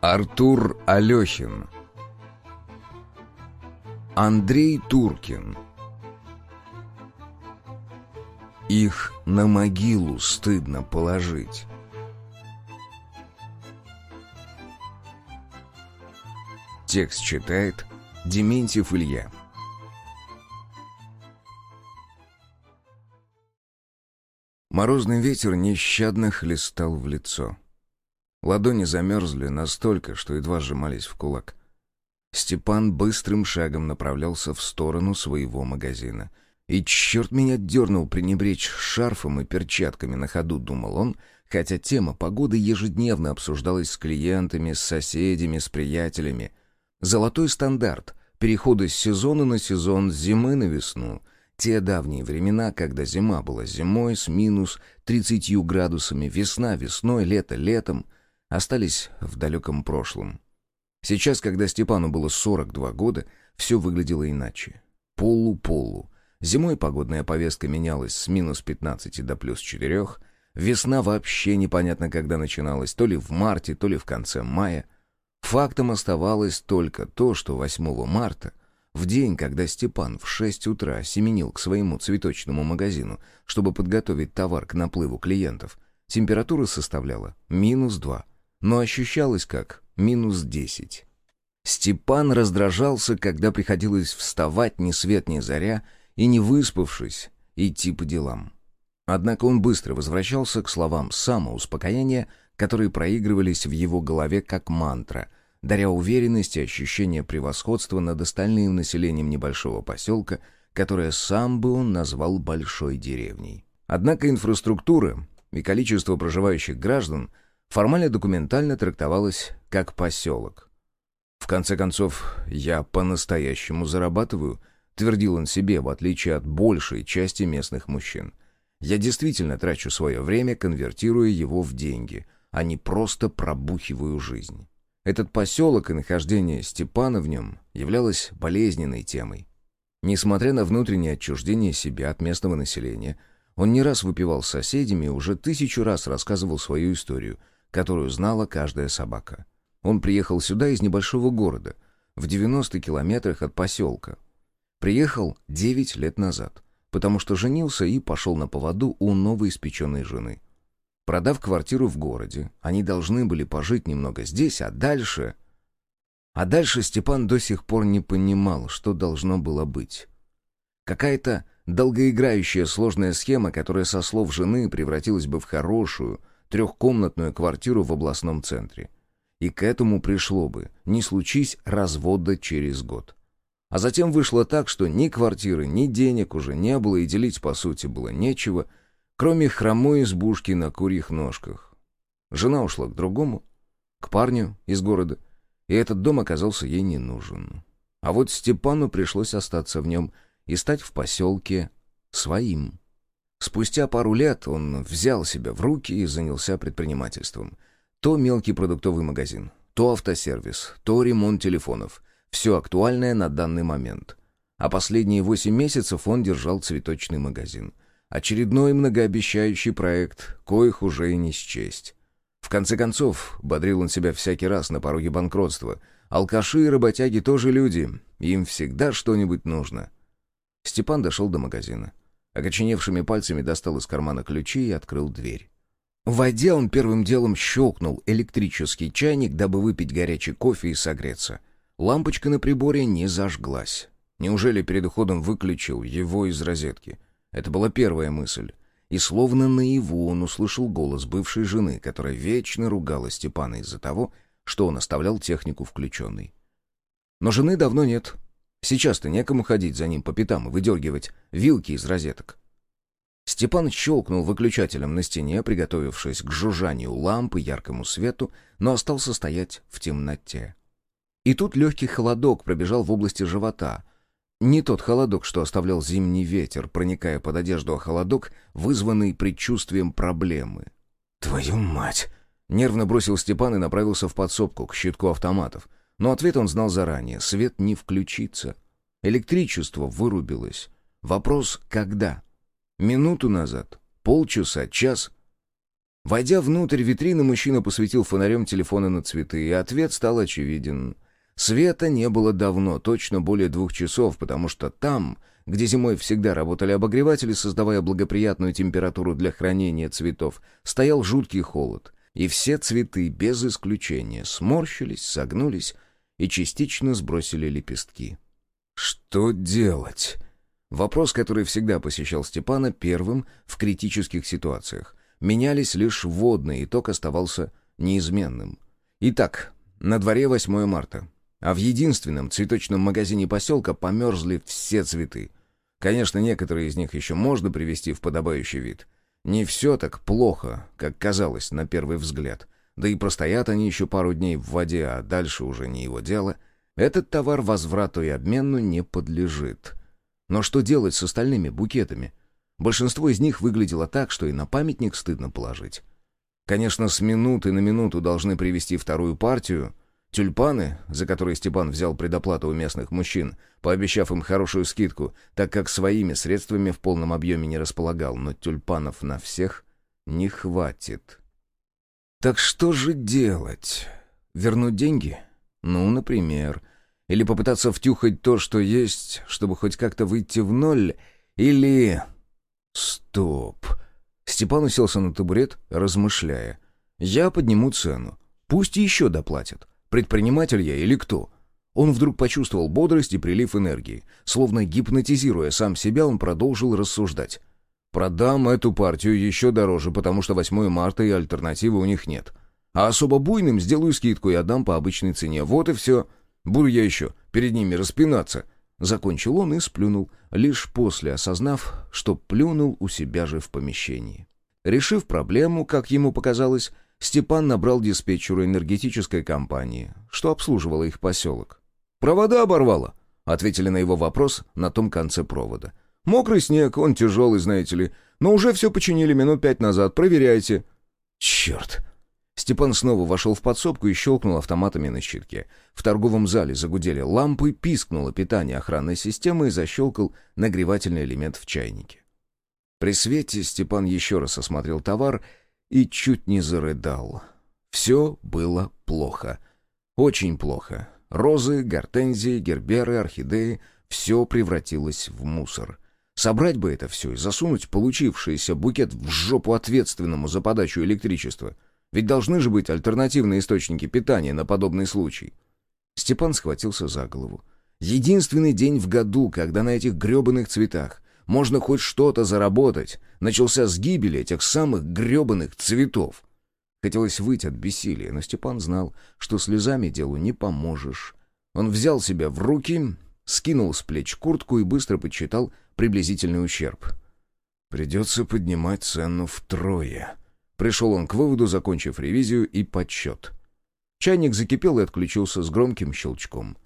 Артур Алехин Андрей Туркин Их на могилу стыдно положить. Текст читает Дементьев Илья. Морозный ветер нещадно хлестал в лицо. Ладони замерзли настолько, что едва сжимались в кулак. Степан быстрым шагом направлялся в сторону своего магазина. И черт меня дернул пренебречь шарфом и перчатками на ходу, думал он, хотя тема погоды ежедневно обсуждалась с клиентами, с соседями, с приятелями. Золотой стандарт перехода с сезона на сезон, с зимы на весну. Те давние времена, когда зима была зимой с минус 30 градусами, весна весной, лето летом, остались в далеком прошлом. Сейчас, когда Степану было 42 года, все выглядело иначе. Полу-полу. Зимой погодная повестка менялась с минус 15 до плюс 4. Весна вообще непонятно когда начиналась, то ли в марте, то ли в конце мая. Фактом оставалось только то, что 8 марта, в день, когда Степан в 6 утра семенил к своему цветочному магазину, чтобы подготовить товар к наплыву клиентов, температура составляла минус 2, но ощущалась как минус десять. Степан раздражался, когда приходилось вставать ни свет ни заря и, не выспавшись, идти по делам. Однако он быстро возвращался к словам самоуспокоения, которые проигрывались в его голове как мантра, даря уверенность и ощущение превосходства над остальным населением небольшого поселка, которое сам бы он назвал большой деревней. Однако инфраструктура и количество проживающих граждан формально-документально трактовалось как поселок. «В конце концов, я по-настоящему зарабатываю», — твердил он себе, в отличие от большей части местных мужчин. «Я действительно трачу свое время, конвертируя его в деньги, а не просто пробухиваю жизнь». Этот поселок и нахождение Степана в нем являлось болезненной темой. Несмотря на внутреннее отчуждение себя от местного населения, он не раз выпивал с соседями и уже тысячу раз рассказывал свою историю, которую знала каждая собака. Он приехал сюда из небольшого города, в 90 километрах от поселка. Приехал 9 лет назад, потому что женился и пошел на поводу у новоиспеченной жены. Продав квартиру в городе, они должны были пожить немного здесь, а дальше... А дальше Степан до сих пор не понимал, что должно было быть. Какая-то долгоиграющая сложная схема, которая со слов жены превратилась бы в хорошую, трехкомнатную квартиру в областном центре. И к этому пришло бы, не случись развода через год. А затем вышло так, что ни квартиры, ни денег уже не было, и делить, по сути, было нечего, кроме хромой избушки на курьих ножках. Жена ушла к другому, к парню из города, и этот дом оказался ей не нужен. А вот Степану пришлось остаться в нем и стать в поселке своим. Спустя пару лет он взял себя в руки и занялся предпринимательством. То мелкий продуктовый магазин, то автосервис, то ремонт телефонов. Все актуальное на данный момент. А последние восемь месяцев он держал цветочный магазин. Очередной многообещающий проект, коих уже и не счесть. В конце концов, бодрил он себя всякий раз на пороге банкротства. Алкаши и работяги тоже люди, им всегда что-нибудь нужно. Степан дошел до магазина. Окоченевшими пальцами достал из кармана ключи и открыл дверь. Войдя, он первым делом щелкнул электрический чайник, дабы выпить горячий кофе и согреться. Лампочка на приборе не зажглась. Неужели перед уходом выключил его из розетки? Это была первая мысль. И словно наяву он услышал голос бывшей жены, которая вечно ругала Степана из-за того, что он оставлял технику включенной. Но жены давно нет. Сейчас-то некому ходить за ним по пятам и выдергивать вилки из розеток. Степан щелкнул выключателем на стене, приготовившись к жужжанию лампы, яркому свету, но остался стоять в темноте. И тут легкий холодок пробежал в области живота. Не тот холодок, что оставлял зимний ветер, проникая под одежду, а холодок, вызванный предчувствием проблемы. «Твою мать!» Нервно бросил Степан и направился в подсобку, к щитку автоматов — но ответ он знал заранее. Свет не включится. Электричество вырубилось. Вопрос «когда?» Минуту назад? Полчаса? Час? Войдя внутрь витрины, мужчина посветил фонарем телефона на цветы, и ответ стал очевиден. Света не было давно, точно более двух часов, потому что там, где зимой всегда работали обогреватели, создавая благоприятную температуру для хранения цветов, стоял жуткий холод, и все цветы, без исключения, сморщились, согнулись и частично сбросили лепестки. Что делать? Вопрос, который всегда посещал Степана первым в критических ситуациях. Менялись лишь водные, итог оставался неизменным. Итак, на дворе 8 марта, а в единственном цветочном магазине поселка померзли все цветы. Конечно, некоторые из них еще можно привести в подобающий вид. Не все так плохо, как казалось на первый взгляд. Да и простоят они еще пару дней в воде, а дальше уже не его дело. Этот товар возврату и обмену не подлежит. Но что делать с остальными букетами? Большинство из них выглядело так, что и на памятник стыдно положить. Конечно, с минуты на минуту должны привезти вторую партию. Тюльпаны, за которые Степан взял предоплату у местных мужчин, пообещав им хорошую скидку, так как своими средствами в полном объеме не располагал, но тюльпанов на всех не хватит. Так что же делать? Вернуть деньги? Ну, например. Или попытаться втюхать то, что есть, чтобы хоть как-то выйти в ноль? Или... Стоп. Степан уселся на табурет, размышляя. Я подниму цену. Пусть еще доплатят. Предприниматель я или кто? Он вдруг почувствовал бодрость и прилив энергии. Словно гипнотизируя сам себя, он продолжил рассуждать. «Продам эту партию еще дороже, потому что 8 марта и альтернативы у них нет. А особо буйным сделаю скидку и отдам по обычной цене. Вот и все. Буду я еще перед ними распинаться». Закончил он и сплюнул, лишь после осознав, что плюнул у себя же в помещении. Решив проблему, как ему показалось, Степан набрал диспетчеру энергетической компании, что обслуживала их поселок. «Провода оборвало», — ответили на его вопрос на том конце провода. «Мокрый снег, он тяжелый, знаете ли, но уже все починили минут пять назад, проверяйте». «Черт!» Степан снова вошел в подсобку и щелкнул автоматами на щитке. В торговом зале загудели лампы, пискнуло питание охранной системы и защелкал нагревательный элемент в чайнике. При свете Степан еще раз осмотрел товар и чуть не зарыдал. Все было плохо. Очень плохо. Розы, гортензии, герберы, орхидеи — все превратилось в мусор. Собрать бы это все и засунуть получившийся букет в жопу ответственному за подачу электричества — ведь должны же быть альтернативные источники питания на подобный случай. Степан схватился за голову. Единственный день в году, когда на этих гребаных цветах можно хоть что-то заработать, начался с гибели этих самых гребаных цветов. Хотелось выйти от бессилия, но Степан знал, что слезами делу не поможешь. Он взял себя в руки, скинул с плеч куртку и быстро подсчитал приблизительный ущерб. «Придется поднимать цену втрое», Пришел он к выводу, закончив ревизию и подсчет. Чайник закипел и отключился с громким щелчком.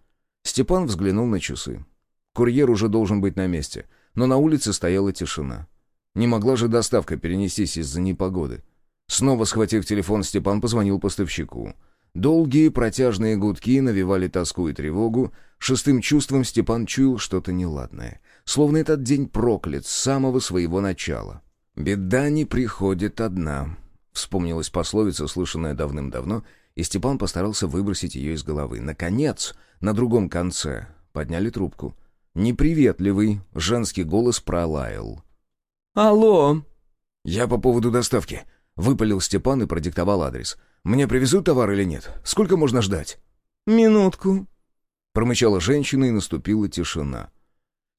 Степан взглянул на часы. Курьер уже должен быть на месте, но на улице стояла тишина. Не могла же доставка перенестись из-за непогоды. Снова схватив телефон, Степан позвонил поставщику. Долгие протяжные гудки навевали тоску и тревогу. Шестым чувством Степан чуял что-то неладное. Словно этот день проклят с самого своего начала. «Беда не приходит одна», Вспомнилась пословица, слышанная давным-давно, и Степан постарался выбросить ее из головы. Наконец, на другом конце подняли трубку. Неприветливый женский голос пролаял. «Алло!» «Я по поводу доставки», — выпалил Степан и продиктовал адрес. «Мне привезут товар или нет? Сколько можно ждать?» «Минутку», — промычала женщина, и наступила тишина.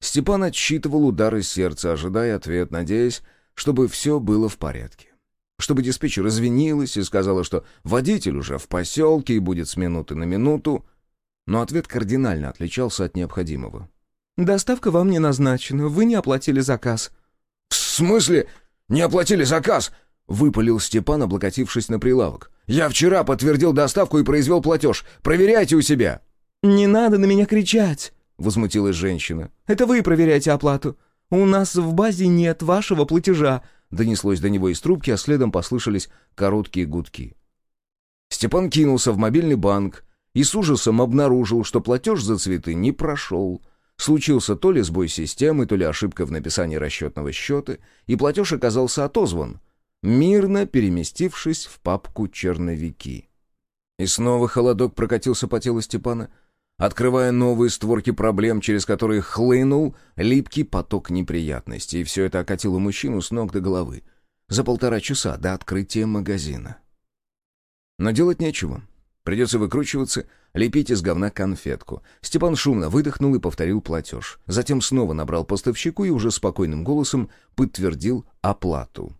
Степан отсчитывал удары сердца, ожидая ответ, надеясь, чтобы все было в порядке чтобы диспетчер извинилась и сказала, что водитель уже в поселке и будет с минуты на минуту. Но ответ кардинально отличался от необходимого. «Доставка вам не назначена, вы не оплатили заказ». «В смысле не оплатили заказ?» — выпалил Степан, облокотившись на прилавок. «Я вчера подтвердил доставку и произвел платеж. Проверяйте у себя». «Не надо на меня кричать», — возмутилась женщина. «Это вы проверяйте оплату. У нас в базе нет вашего платежа. Донеслось до него из трубки, а следом послышались короткие гудки. Степан кинулся в мобильный банк и с ужасом обнаружил, что платеж за цветы не прошел. Случился то ли сбой системы, то ли ошибка в написании расчетного счета, и платеж оказался отозван. мирно переместившись в папку «Черновики». И снова холодок прокатился по телу Степана, открывая новые створки проблем, через которые хлынул липкий поток неприятностей, и все это окатило мужчину с ног до головы за полтора часа до открытия магазина. Но делать нечего. Придется выкручиваться, лепить из говна конфетку. Степан шумно выдохнул и повторил платеж. Затем снова набрал поставщику и уже спокойным голосом подтвердил оплату.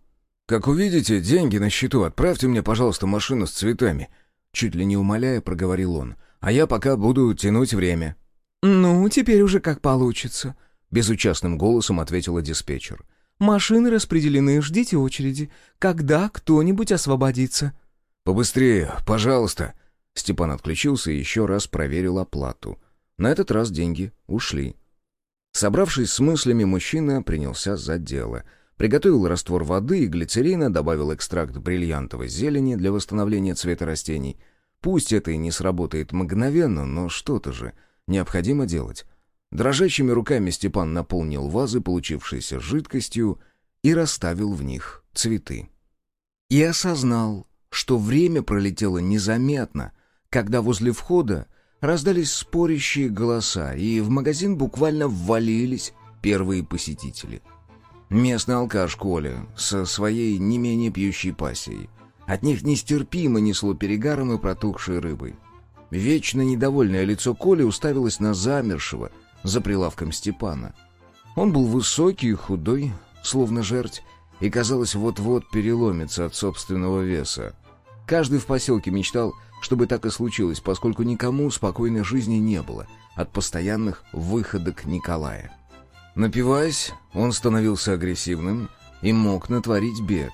«Как увидите, деньги на счету, отправьте мне, пожалуйста, машину с цветами», чуть ли не умоляя, проговорил он. «А я пока буду тянуть время». «Ну, теперь уже как получится», — безучастным голосом ответила диспетчер. «Машины распределены, ждите очереди. Когда кто-нибудь освободится?» «Побыстрее, пожалуйста!» Степан отключился и еще раз проверил оплату. На этот раз деньги ушли. Собравшись с мыслями, мужчина принялся за дело. Приготовил раствор воды и глицерина, добавил экстракт бриллиантовой зелени для восстановления цвета растений. Пусть это и не сработает мгновенно, но что-то же необходимо делать. Дрожащими руками Степан наполнил вазы, получившейся жидкостью, и расставил в них цветы. И осознал, что время пролетело незаметно, когда возле входа раздались спорящие голоса, и в магазин буквально ввалились первые посетители. Местный алкаш Коля со своей не менее пьющей пассией. От них нестерпимо несло перегаром и протухшей рыбой. Вечно недовольное лицо Коли уставилось на замершего за прилавком Степана. Он был высокий и худой, словно жерть, и, казалось, вот-вот переломится от собственного веса. Каждый в поселке мечтал, чтобы так и случилось, поскольку никому спокойной жизни не было от постоянных выходок Николая. Напиваясь, он становился агрессивным и мог натворить бед.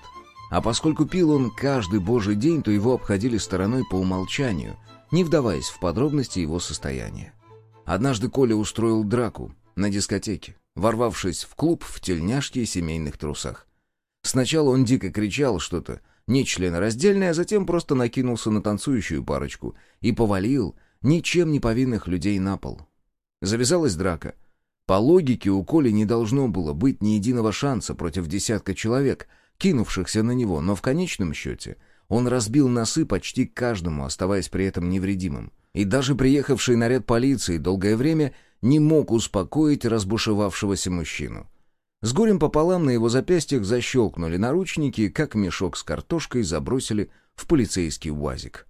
А поскольку пил он каждый божий день, то его обходили стороной по умолчанию, не вдаваясь в подробности его состояния. Однажды Коля устроил драку на дискотеке, ворвавшись в клуб в тельняшке и семейных трусах. Сначала он дико кричал что-то, нечленораздельное, а затем просто накинулся на танцующую парочку и повалил ничем не повинных людей на пол. Завязалась драка. По логике у Коли не должно было быть ни единого шанса против десятка человек, кинувшихся на него, но в конечном счете он разбил носы почти каждому, оставаясь при этом невредимым. И даже приехавший наряд полиции долгое время не мог успокоить разбушевавшегося мужчину. С горем пополам на его запястьях защелкнули наручники, как мешок с картошкой забросили в полицейский УАЗик.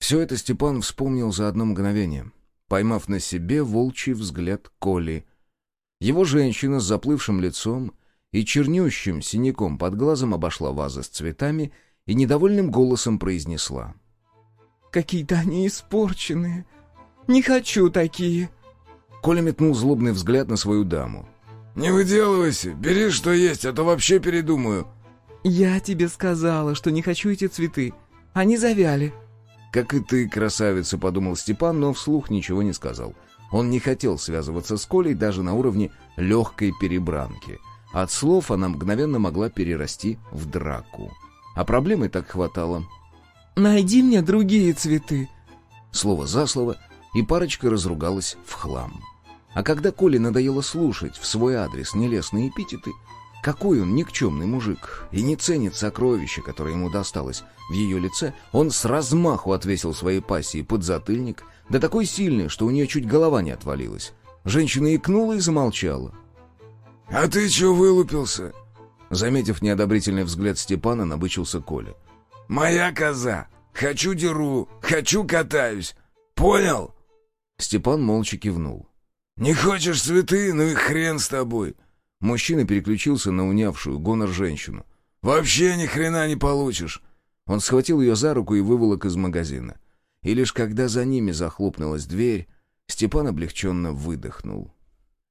Все это Степан вспомнил за одно мгновение, поймав на себе волчий взгляд Коли. Его женщина с заплывшим лицом и чернющим синяком под глазом обошла вазы с цветами и недовольным голосом произнесла. «Какие-то они испорченные. Не хочу такие». Коля метнул злобный взгляд на свою даму. «Не выделывайся, бери что есть, а то вообще передумаю». «Я тебе сказала, что не хочу эти цветы. Они завяли». «Как и ты, красавица», — подумал Степан, но вслух ничего не сказал. Он не хотел связываться с Колей даже на уровне легкой перебранки. От слов она мгновенно могла перерасти в драку. А проблемы так хватало. «Найди мне другие цветы». Слово за слово, и парочка разругалась в хлам. А когда Коле надоело слушать в свой адрес нелестные эпитеты, какой он никчемный мужик и не ценит сокровище, которое ему досталось в ее лице, он с размаху отвесил своей пассии подзатыльник, да такой сильный, что у нее чуть голова не отвалилась. Женщина икнула и замолчала. «А ты чего вылупился?» Заметив неодобрительный взгляд Степана, набычился Коля. «Моя коза! Хочу деру, хочу катаюсь! Понял?» Степан молча кивнул. «Не хочешь цветы? Ну и хрен с тобой!» Мужчина переключился на унявшую гонор женщину. «Вообще ни хрена не получишь!» Он схватил ее за руку и выволок из магазина. И лишь когда за ними захлопнулась дверь, Степан облегченно выдохнул.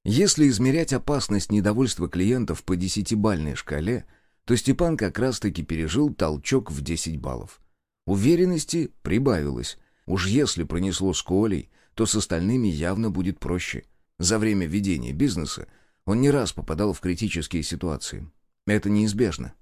Если измерять опасность недовольства клиентов по десятибальной шкале, то Степан как раз-таки пережил толчок в 10 баллов. Уверенности прибавилось. Уж если пронесло с Колей, то с остальными явно будет проще. За время ведения бизнеса он не раз попадал в критические ситуации. Это неизбежно.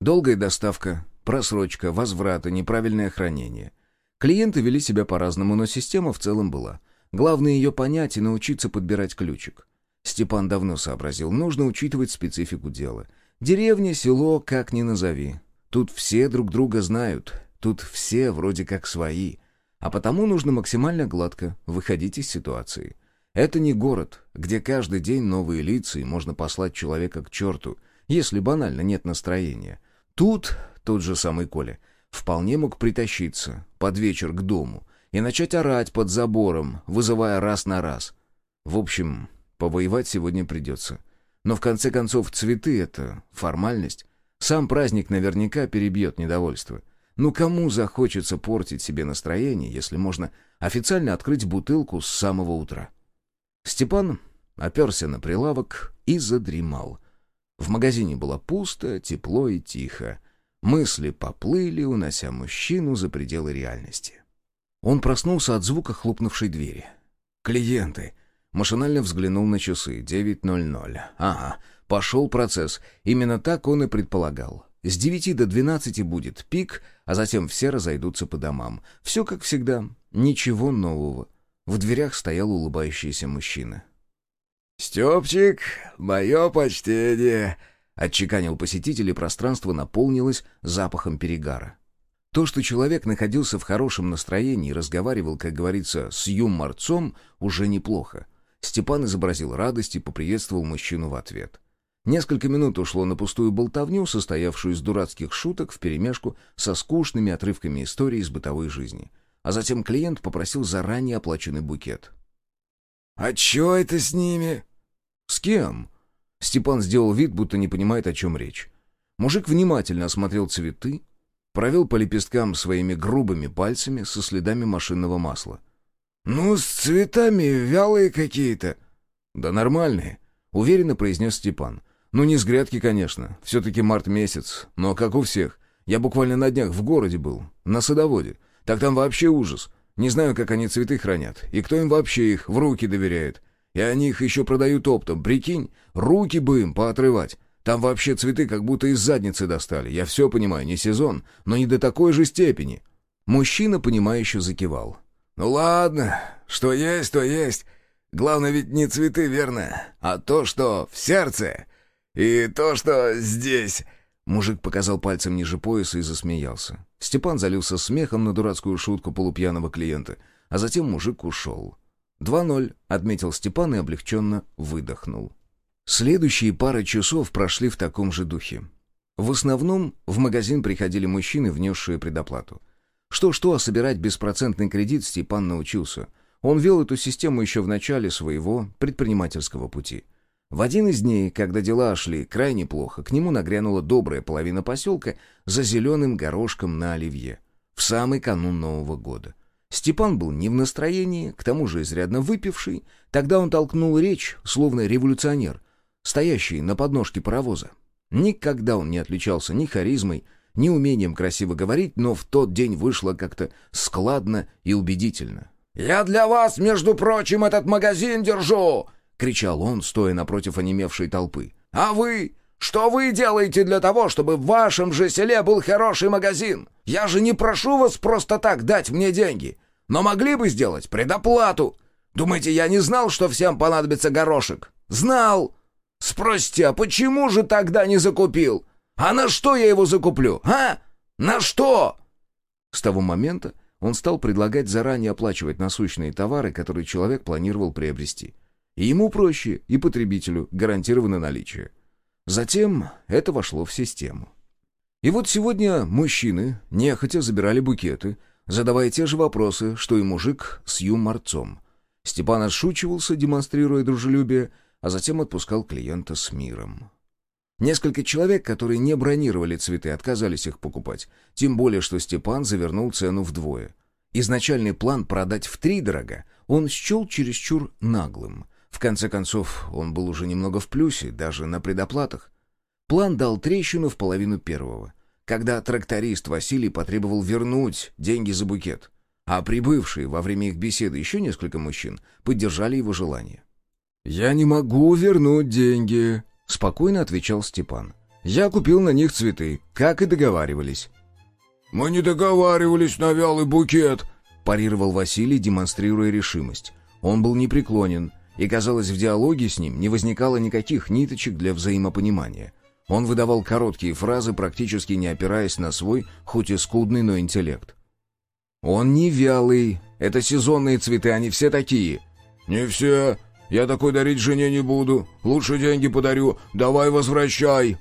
Долгая доставка, просрочка, возврат и неправильное хранение. Клиенты вели себя по-разному, но система в целом была. Главное ее понять и научиться подбирать ключик. Степан давно сообразил, нужно учитывать специфику дела. Деревня, село, как ни назови. Тут все друг друга знают, тут все вроде как свои. А потому нужно максимально гладко выходить из ситуации. Это не город, где каждый день новые лица и можно послать человека к черту, если банально нет настроения. Тут тот же самый Коля вполне мог притащиться под вечер к дому и начать орать под забором, вызывая раз на раз. В общем, повоевать сегодня придется. Но в конце концов цветы — это формальность. Сам праздник наверняка перебьет недовольство. Ну кому захочется портить себе настроение, если можно официально открыть бутылку с самого утра? Степан оперся на прилавок и задремал. В магазине было пусто, тепло и тихо. Мысли поплыли, унося мужчину за пределы реальности. Он проснулся от звука хлопнувшей двери. «Клиенты!» Машинально взглянул на часы. 9.00. Ага, пошел процесс. Именно так он и предполагал. С 9 до 12 будет пик, а затем все разойдутся по домам. Все как всегда. Ничего нового. В дверях стоял улыбающийся мужчина. «Степчик, мое почтение!» Отчеканил посетитель, и пространство наполнилось запахом перегара. То, что человек находился в хорошем настроении и разговаривал, как говорится, с юморцом, уже неплохо. Степан изобразил радость и поприветствовал мужчину в ответ. Несколько минут ушло на пустую болтовню, состоявшую из дурацких шуток вперемешку со скучными отрывками истории из бытовой жизни. А затем клиент попросил заранее оплаченный букет. «А чё это с ними?» «С кем?» Степан сделал вид, будто не понимает, о чем речь. Мужик внимательно осмотрел цветы, провел по лепесткам своими грубыми пальцами со следами машинного масла. «Ну, с цветами вялые какие-то». «Да нормальные», — уверенно произнес Степан. «Ну, не с грядки, конечно. Все-таки март месяц. Но как у всех. Я буквально на днях в городе был, на садоводе. Так там вообще ужас. Не знаю, как они цветы хранят, и кто им вообще их в руки доверяет. И они их еще продают оптом, прикинь, руки бы им поотрывать. Там вообще цветы как будто из задницы достали. Я все понимаю, не сезон, но не до такой же степени». Мужчина, понимающе закивал. «Ну ладно, что есть, то есть. Главное ведь не цветы, верно, а то, что в сердце. И то, что здесь...» Мужик показал пальцем ниже пояса и засмеялся. Степан залился смехом на дурацкую шутку полупьяного клиента, а затем мужик ушел. «Два ноль», — отметил Степан и облегченно выдохнул. Следующие пара часов прошли в таком же духе. В основном в магазин приходили мужчины, внесшие предоплату. Что-что, а собирать беспроцентный кредит Степан научился. Он вел эту систему еще в начале своего предпринимательского пути. В один из дней, когда дела шли крайне плохо, к нему нагрянула добрая половина поселка за зеленым горошком на оливье. В самый канун Нового года. Степан был не в настроении, к тому же изрядно выпивший. Тогда он толкнул речь, словно революционер, стоящий на подножке паровоза. Никогда он не отличался ни харизмой, ни умением красиво говорить, но в тот день вышло как-то складно и убедительно. «Я для вас, между прочим, этот магазин держу!» — кричал он, стоя напротив онемевшей толпы. «А вы? Что вы делаете для того, чтобы в вашем же селе был хороший магазин? Я же не прошу вас просто так дать мне деньги, но могли бы сделать предоплату. Думаете, я не знал, что всем понадобится горошек? Знал! Спросите, а почему же тогда не закупил? А на что я его закуплю, а? На что?» С того момента он стал предлагать заранее оплачивать насущные товары, которые человек планировал приобрести. И ему проще, и потребителю гарантировано наличие. Затем это вошло в систему. И вот сегодня мужчины нехотя забирали букеты, задавая те же вопросы, что и мужик с юморцом. Степан отшучивался, демонстрируя дружелюбие, а затем отпускал клиента с миром. Несколько человек, которые не бронировали цветы, отказались их покупать. Тем более, что Степан завернул цену вдвое. Изначальный план продать в три дорога он счел чересчур наглым. В конце концов, он был уже немного в плюсе, даже на предоплатах. План дал трещину в половину первого, когда тракторист Василий потребовал вернуть деньги за букет. А прибывшие во время их беседы еще несколько мужчин поддержали его желание. «Я не могу вернуть деньги», — спокойно отвечал Степан. «Я купил на них цветы, как и договаривались». «Мы не договаривались на вялый букет», — парировал Василий, демонстрируя решимость. Он был непреклонен, и, казалось, в диалоге с ним не возникало никаких ниточек для взаимопонимания. Он выдавал короткие фразы, практически не опираясь на свой, хоть и скудный, но интеллект. «Он не вялый. Это сезонные цветы, они все такие». «Не все. Я такой дарить жене не буду. Лучше деньги подарю. Давай возвращай».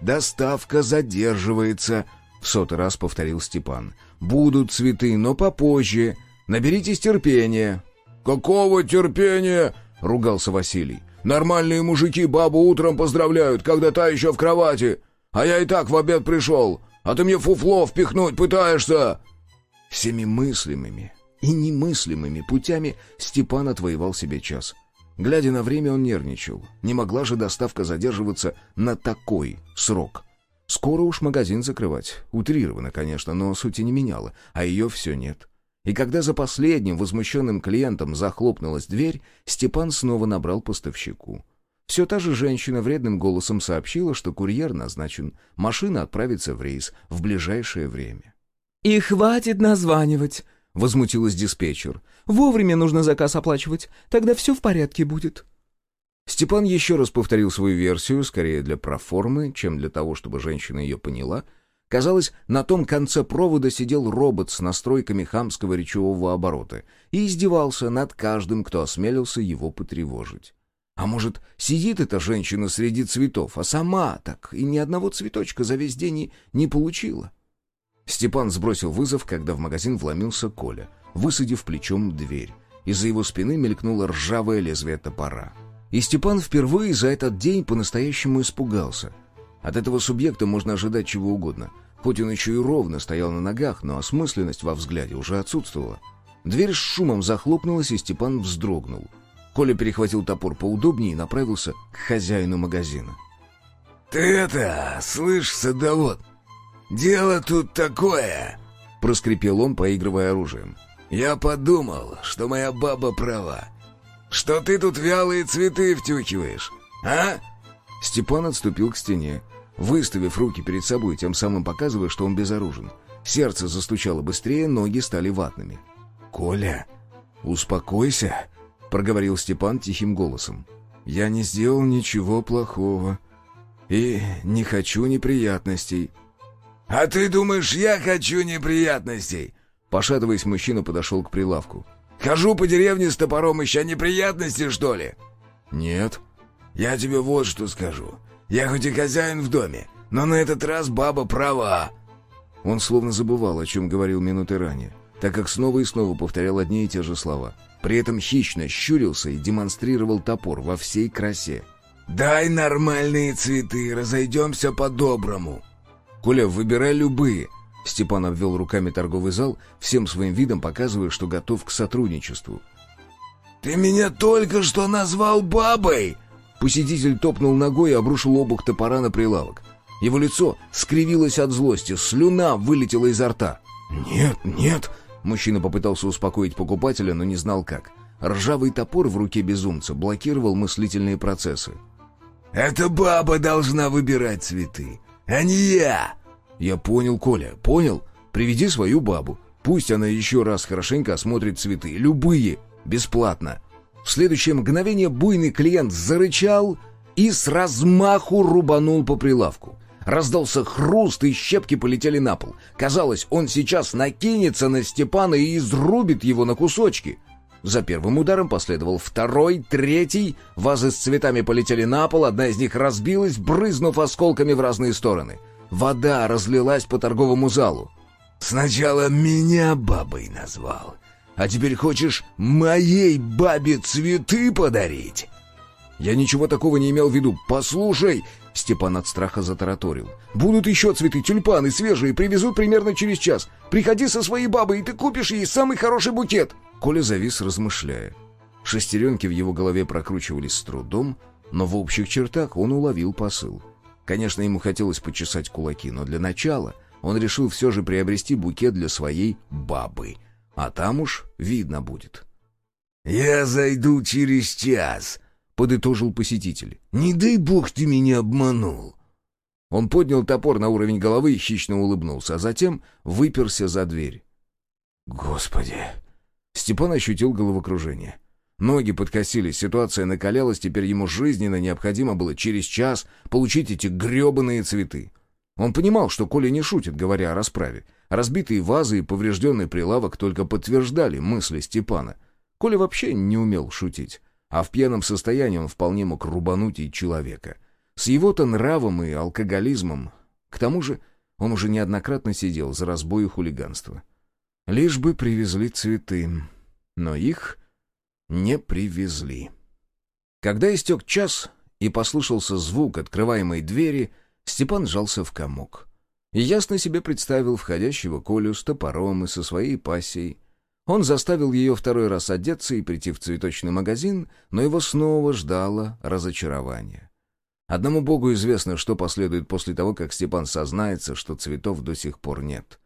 «Доставка задерживается», — в сотый раз повторил Степан. «Будут цветы, но попозже. Наберитесь терпения». «Какого терпения?» — ругался Василий. «Нормальные мужики бабу утром поздравляют, когда та еще в кровати. А я и так в обед пришел. А ты мне фуфло впихнуть пытаешься!» Всеми мыслимыми и немыслимыми путями Степан отвоевал себе час. Глядя на время, он нервничал. Не могла же доставка задерживаться на такой срок. Скоро уж магазин закрывать. Утрировано, конечно, но сути не меняло, а ее все нет. И когда за последним возмущенным клиентом захлопнулась дверь, Степан снова набрал поставщику. Все та же женщина вредным голосом сообщила, что курьер назначен, машина отправится в рейс в ближайшее время. «И хватит названивать!» — возмутилась диспетчер. «Вовремя нужно заказ оплачивать, тогда все в порядке будет». Степан еще раз повторил свою версию, скорее для проформы, чем для того, чтобы женщина ее поняла. Казалось, на том конце провода сидел робот с настройками хамского речевого оборота и издевался над каждым, кто осмелился его потревожить. А может, сидит эта женщина среди цветов, а сама так и ни одного цветочка за весь день не получила? Степан сбросил вызов, когда в магазин вломился Коля, высадив плечом дверь. Из-за его спины мелькнуло ржавое лезвие топора. И Степан впервые за этот день по-настоящему испугался. От этого субъекта можно ожидать чего угодно. Он еще и ровно стоял на ногах, но осмысленность во взгляде уже отсутствовала. Дверь с шумом захлопнулась, и Степан вздрогнул. Коля перехватил топор поудобнее и направился к хозяину магазина. «Ты это, слышь, садовод, дело тут такое!» Проскрипел он, поигрывая оружием. «Я подумал, что моя баба права. Что ты тут вялые цветы втюхиваешь, а?» Степан отступил к стене, выставив руки перед собой, тем самым показывая, что он безоружен. Сердце застучало быстрее, ноги стали ватными. «Коля, успокойся!» — проговорил Степан тихим голосом. «Я не сделал ничего плохого и не хочу неприятностей». «А ты думаешь, я хочу неприятностей?» Пошатываясь, мужчина подошел к прилавку. «Хожу по деревне с топором, ища неприятности, что ли?» «Нет». «Я тебе вот что скажу. Я хоть и хозяин в доме, но на этот раз баба права». Он словно забывал, о чем говорил минуты ранее, так как снова и снова повторял одни и те же слова. При этом хищно щурился и демонстрировал топор во всей красе. «Дай нормальные цветы, разойдемся по-доброму». «Коля, выбирай любые». Степан обвел руками торговый зал, всем своим видом показывая, что готов к сотрудничеству. «Ты меня только что назвал бабой!» Посетитель топнул ногой и обрушил обух топора на прилавок. Его лицо скривилось от злости, слюна вылетела изо рта. «Нет, нет!» Мужчина попытался успокоить покупателя, но не знал как. Ржавый топор в руке безумца блокировал мыслительные процессы. «Эта баба должна выбирать цветы, а не я!» «Я понял, Коля, понял. Приведи свою бабу. Пусть она еще раз хорошенько осмотрит цветы. Любые. Бесплатно. В следующее мгновение буйный клиент зарычал и с размаху рубанул по прилавку. Раздался хруст, и щепки полетели на пол. Казалось, он сейчас накинется на Степана и изрубит его на кусочки. За первым ударом последовал второй, третий. Вазы с цветами полетели на пол, одна из них разбилась, брызнув осколками в разные стороны. Вода разлилась по торговому залу. «Сначала меня бабой назвал, а теперь хочешь моей бабе цветы подарить?» «Я ничего такого не имел в виду. Послушай!» Степан от страха затараторил. «Будут еще цветы, тюльпаны свежие, привезут примерно через час. Приходи со своей бабой, и ты купишь ей самый хороший букет!» Коля завис, размышляя. Шестеренки в его голове прокручивались с трудом, но в общих чертах он уловил посыл. Конечно, ему хотелось почесать кулаки, но для начала он решил все же приобрести букет для своей бабы — а там уж видно будет. «Я зайду через час», — подытожил посетитель. «Не дай бог ты меня обманул». Он поднял топор на уровень головы и хищно улыбнулся, а затем выперся за дверь. «Господи!» Степан ощутил головокружение. Ноги подкосились, ситуация накалялась, теперь ему жизненно необходимо было через час получить эти гребаные цветы. Он понимал, что Коля не шутит, говоря о расправе. Разбитые вазы и поврежденный прилавок только подтверждали мысли Степана. Коля вообще не умел шутить, а в пьяном состоянии он вполне мог рубануть и человека. С его-то нравом и алкоголизмом. К тому же он уже неоднократно сидел за разбой и хулиганство. Лишь бы привезли цветы. Но их не привезли. Когда истек час и послышался звук открываемой двери, Степан сжался в комок. И ясно себе представил входящего Колю с топором и со своей пассией. Он заставил ее второй раз одеться и прийти в цветочный магазин, но его снова ждало разочарование. Одному богу известно, что последует после того, как Степан сознается, что цветов до сих пор нет.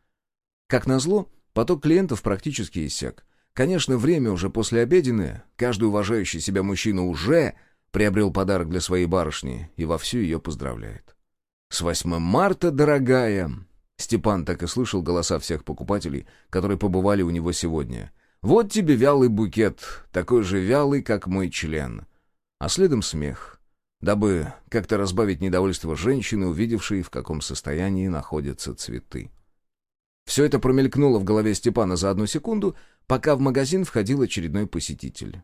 Как назло, поток клиентов практически иссяк. Конечно, время уже послеобеденное, каждый уважающий себя мужчина уже приобрел подарок для своей барышни и вовсю ее поздравляет. «С 8 марта, дорогая!» Степан так и слышал голоса всех покупателей, которые побывали у него сегодня. «Вот тебе вялый букет, такой же вялый, как мой член». А следом смех, дабы как-то разбавить недовольство женщины, увидевшей, в каком состоянии находятся цветы. Все это промелькнуло в голове Степана за одну секунду, пока в магазин входил очередной посетитель.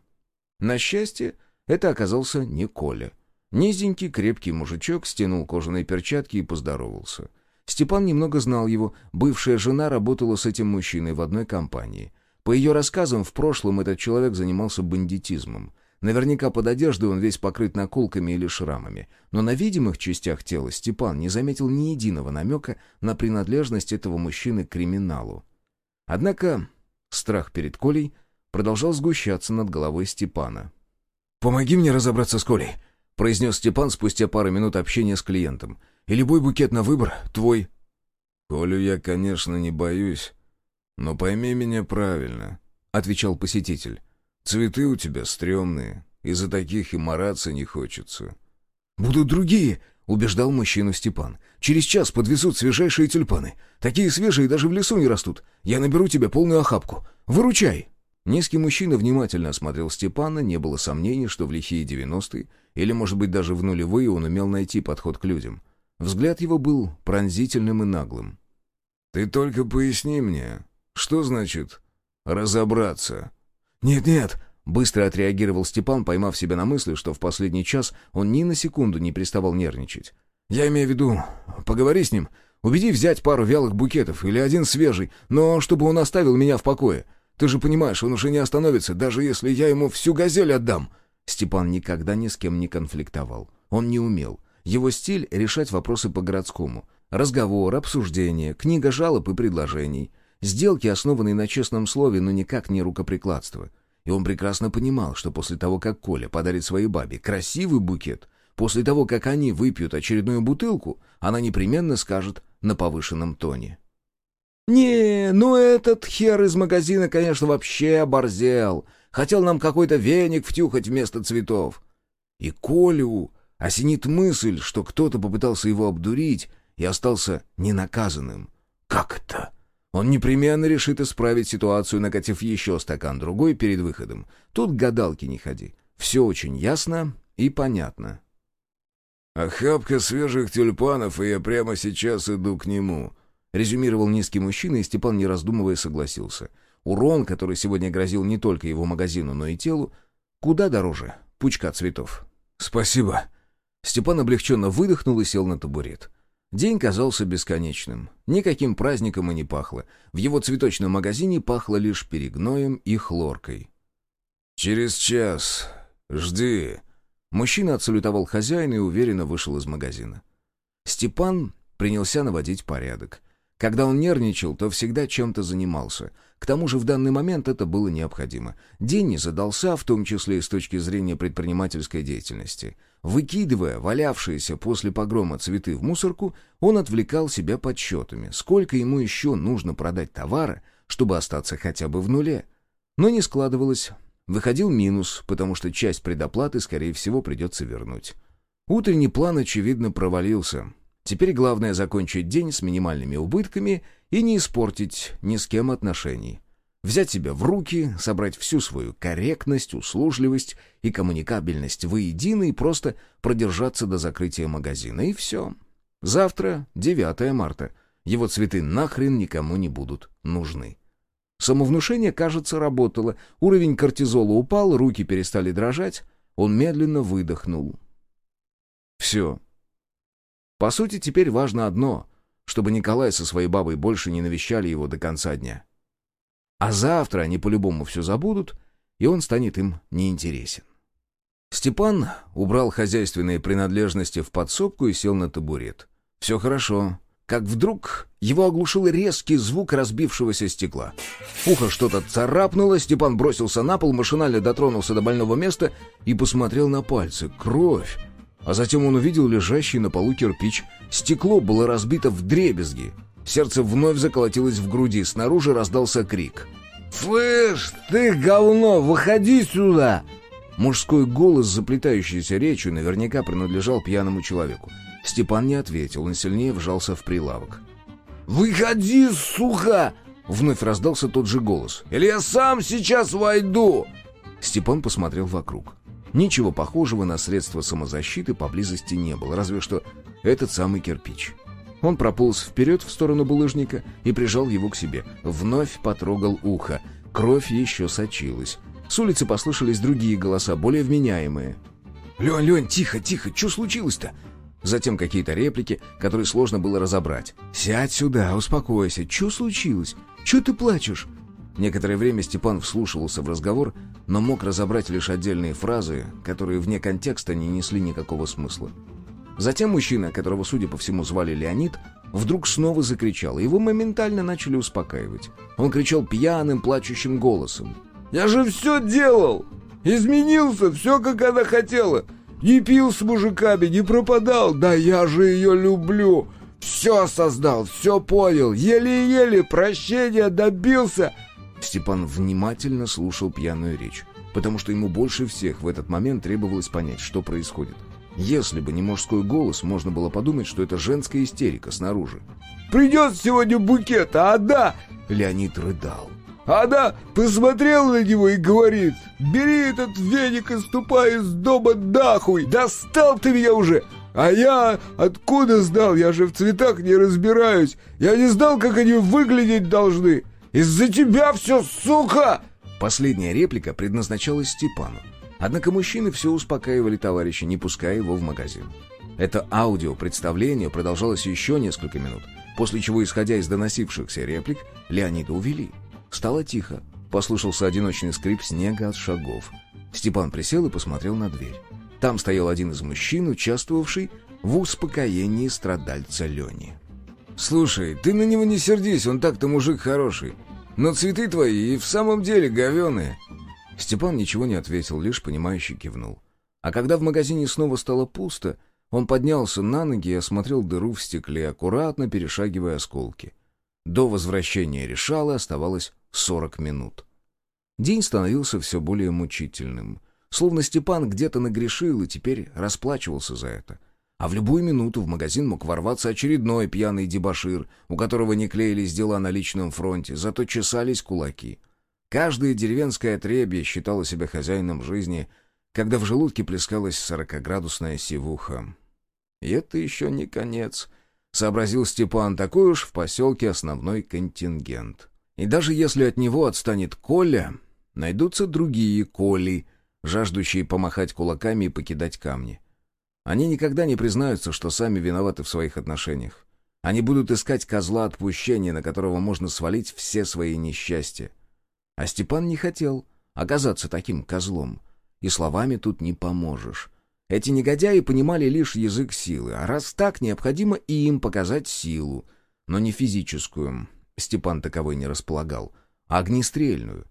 На счастье, это оказался не Коля — Низенький, крепкий мужичок стянул кожаные перчатки и поздоровался. Степан немного знал его, бывшая жена работала с этим мужчиной в одной компании. По ее рассказам, в прошлом этот человек занимался бандитизмом. Наверняка под одеждой он весь покрыт наколками или шрамами. Но на видимых частях тела Степан не заметил ни единого намека на принадлежность этого мужчины к криминалу. Однако страх перед Колей продолжал сгущаться над головой Степана. «Помоги мне разобраться с Колей», — произнес Степан спустя пару минут общения с клиентом. «И любой букет на выбор твой». «Колю я, конечно, не боюсь, но пойми меня правильно», — отвечал посетитель. «Цветы у тебя стрёмные, из-за таких и мараться не хочется». «Будут другие», — убеждал мужчину Степан. «Через час подвезут свежайшие тюльпаны. Такие свежие даже в лесу не растут. Я наберу тебе полную охапку. Выручай!» Низкий мужчина внимательно осмотрел Степана, не было сомнений, что в лихие девяностые, или, может быть, даже в нулевые, он умел найти подход к людям. Взгляд его был пронзительным и наглым. «Ты только поясни мне, что значит «разобраться»?» «Нет-нет», — быстро отреагировал Степан, поймав себя на мысли, что в последний час он ни на секунду не переставал нервничать. «Я имею в виду, поговори с ним, убеди взять пару вялых букетов или один свежий, но чтобы он оставил меня в покое». Ты же понимаешь, он уже не остановится, даже если я ему всю газель отдам». Степан никогда ни с кем не конфликтовал. Он не умел. Его стиль — решать вопросы по-городскому. Разговор, обсуждение, книга жалоб и предложений. Сделки, основанные на честном слове, но никак не рукоприкладство. И он прекрасно понимал, что после того, как Коля подарит своей бабе красивый букет, после того, как они выпьют очередную бутылку, она непременно скажет на повышенном тоне. «Не, ну этот хер из магазина, конечно, вообще оборзел. Хотел нам какой-то веник втюхать вместо цветов». И Колю осенит мысль, что кто-то попытался его обдурить и остался ненаказанным. «Как это?» Он непременно решит исправить ситуацию, накатив еще стакан другой перед выходом. Тут гадалки не ходи. Все очень ясно и понятно. «Охапка свежих тюльпанов, и я прямо сейчас иду к нему», Резюмировал низкий мужчина, и Степан, не раздумывая, согласился. Урон, который сегодня грозил не только его магазину, но и телу, куда дороже пучка цветов. «Спасибо». Степан облегченно выдохнул и сел на табурет. День казался бесконечным. Никаким праздником и не пахло. В его цветочном магазине пахло лишь перегноем и хлоркой. «Через час. Жди». Мужчина отсалютовал хозяину и уверенно вышел из магазина. Степан принялся наводить порядок. Когда он нервничал, то всегда чем-то занимался. К тому же в данный момент это было необходимо. День не задался, в том числе и с точки зрения предпринимательской деятельности. Выкидывая валявшиеся после погрома цветы в мусорку, он отвлекал себя подсчетами, сколько ему еще нужно продать товара, чтобы остаться хотя бы в нуле. Но не складывалось. Выходил минус, потому что часть предоплаты, скорее всего, придется вернуть. Утренний план, очевидно, провалился. Теперь главное закончить день с минимальными убытками и не испортить ни с кем отношений. взять себя в руки, собрать всю свою корректность, услужливость и коммуникабельность воедино и просто продержаться до закрытия магазина. И все. Завтра, 9 марта, его цветы нахрен никому не будут нужны. Самовнушение, кажется, работало. Уровень кортизола упал, руки перестали дрожать. Он медленно выдохнул. Все. По сути, теперь важно одно — чтобы Николай со своей бабой больше не навещали его до конца дня. А завтра они по-любому все забудут, и он станет им неинтересен. Степан убрал хозяйственные принадлежности в подсобку и сел на табурет. Все хорошо. Как вдруг его оглушил резкий звук разбившегося стекла. Ухо что-то царапнуло, Степан бросился на пол, машинально дотронулся до больного места и посмотрел на пальцы. Кровь! А затем он увидел лежащий на полу кирпич. Стекло было разбито в дребезги. Сердце вновь заколотилось в груди, снаружи раздался крик. «Слышь, ты говно, выходи сюда!» Мужской голос, заплетающийся речью, наверняка принадлежал пьяному человеку. Степан не ответил, он сильнее вжался в прилавок. «Выходи, сука!» Вновь раздался тот же голос. «Или я сам сейчас войду!» Степан посмотрел вокруг. Ничего похожего на средство самозащиты поблизости не было, разве что этот самый кирпич. Он прополз вперед в сторону булыжника и прижал его к себе. Вновь потрогал ухо. Кровь еще сочилась. С улицы послышались другие голоса, более вменяемые. «Лень, Лень, тихо, тихо, что случилось-то?» Затем какие-то реплики, которые сложно было разобрать. «Сядь сюда, успокойся. Что случилось? Что ты плачешь?» Некоторое время Степан вслушивался в разговор, но мог разобрать лишь отдельные фразы, которые вне контекста не несли никакого смысла. Затем мужчина, которого, судя по всему, звали Леонид, вдруг снова закричал. Его моментально начали успокаивать. Он кричал пьяным, плачущим голосом. «Я же все делал! Изменился, все, как она хотела! Не пил с мужиками, не пропадал! Да я же ее люблю! Все создал, все понял, еле-еле прощения добился!» Степан внимательно слушал пьяную речь, потому что ему больше всех в этот момент требовалось понять, что происходит. Если бы не мужской голос, можно было подумать, что это женская истерика снаружи. «Придет сегодня букет, а да!» Леонид рыдал. Она посмотрела на него и говорит, «Бери этот веник и ступай из дома нахуй! Достал ты меня уже!» А я откуда знал? Я же в цветах не разбираюсь. Я не знал, как они выглядеть должны. Из-за тебя все, сука!» Последняя реплика предназначалась Степану. Однако мужчины все успокаивали товарища, не пуская его в магазин. Это аудиопредставление продолжалось еще несколько минут, после чего, исходя из доносившихся реплик, Леонида увели. Стало тихо. Послышался одиночный скрип снега от шагов. Степан присел и посмотрел на дверь. Там стоял один из мужчин, участвовавший в успокоении страдальца Лени. «Слушай, ты на него не сердись, он так-то мужик хороший. Но цветы твои и в самом деле говеные». Степан ничего не ответил, лишь понимающе кивнул. А когда в магазине снова стало пусто, он поднялся на ноги и осмотрел дыру в стекле, аккуратно перешагивая осколки. До возвращения решала оставалось 40 минут. День становился все более мучительным. Словно Степан где-то нагрешил и теперь расплачивался за это — а в любую минуту в магазин мог ворваться очередной пьяный дебошир, у которого не клеились дела на личном фронте, зато чесались кулаки. Каждое деревенское отребье считало себя хозяином жизни, когда в желудке плескалась сорокоградусная сивуха. И это еще не конец, — сообразил Степан, такой уж в поселке основной контингент. И даже если от него отстанет Коля, найдутся другие Коли, жаждущие помахать кулаками и покидать камни. Они никогда не признаются, что сами виноваты в своих отношениях. Они будут искать козла отпущения, на которого можно свалить все свои несчастья. А Степан не хотел оказаться таким козлом. И словами тут не поможешь. Эти негодяи понимали лишь язык силы, а раз так, необходимо и им показать силу. Но не физическую, Степан таковой не располагал, а огнестрельную.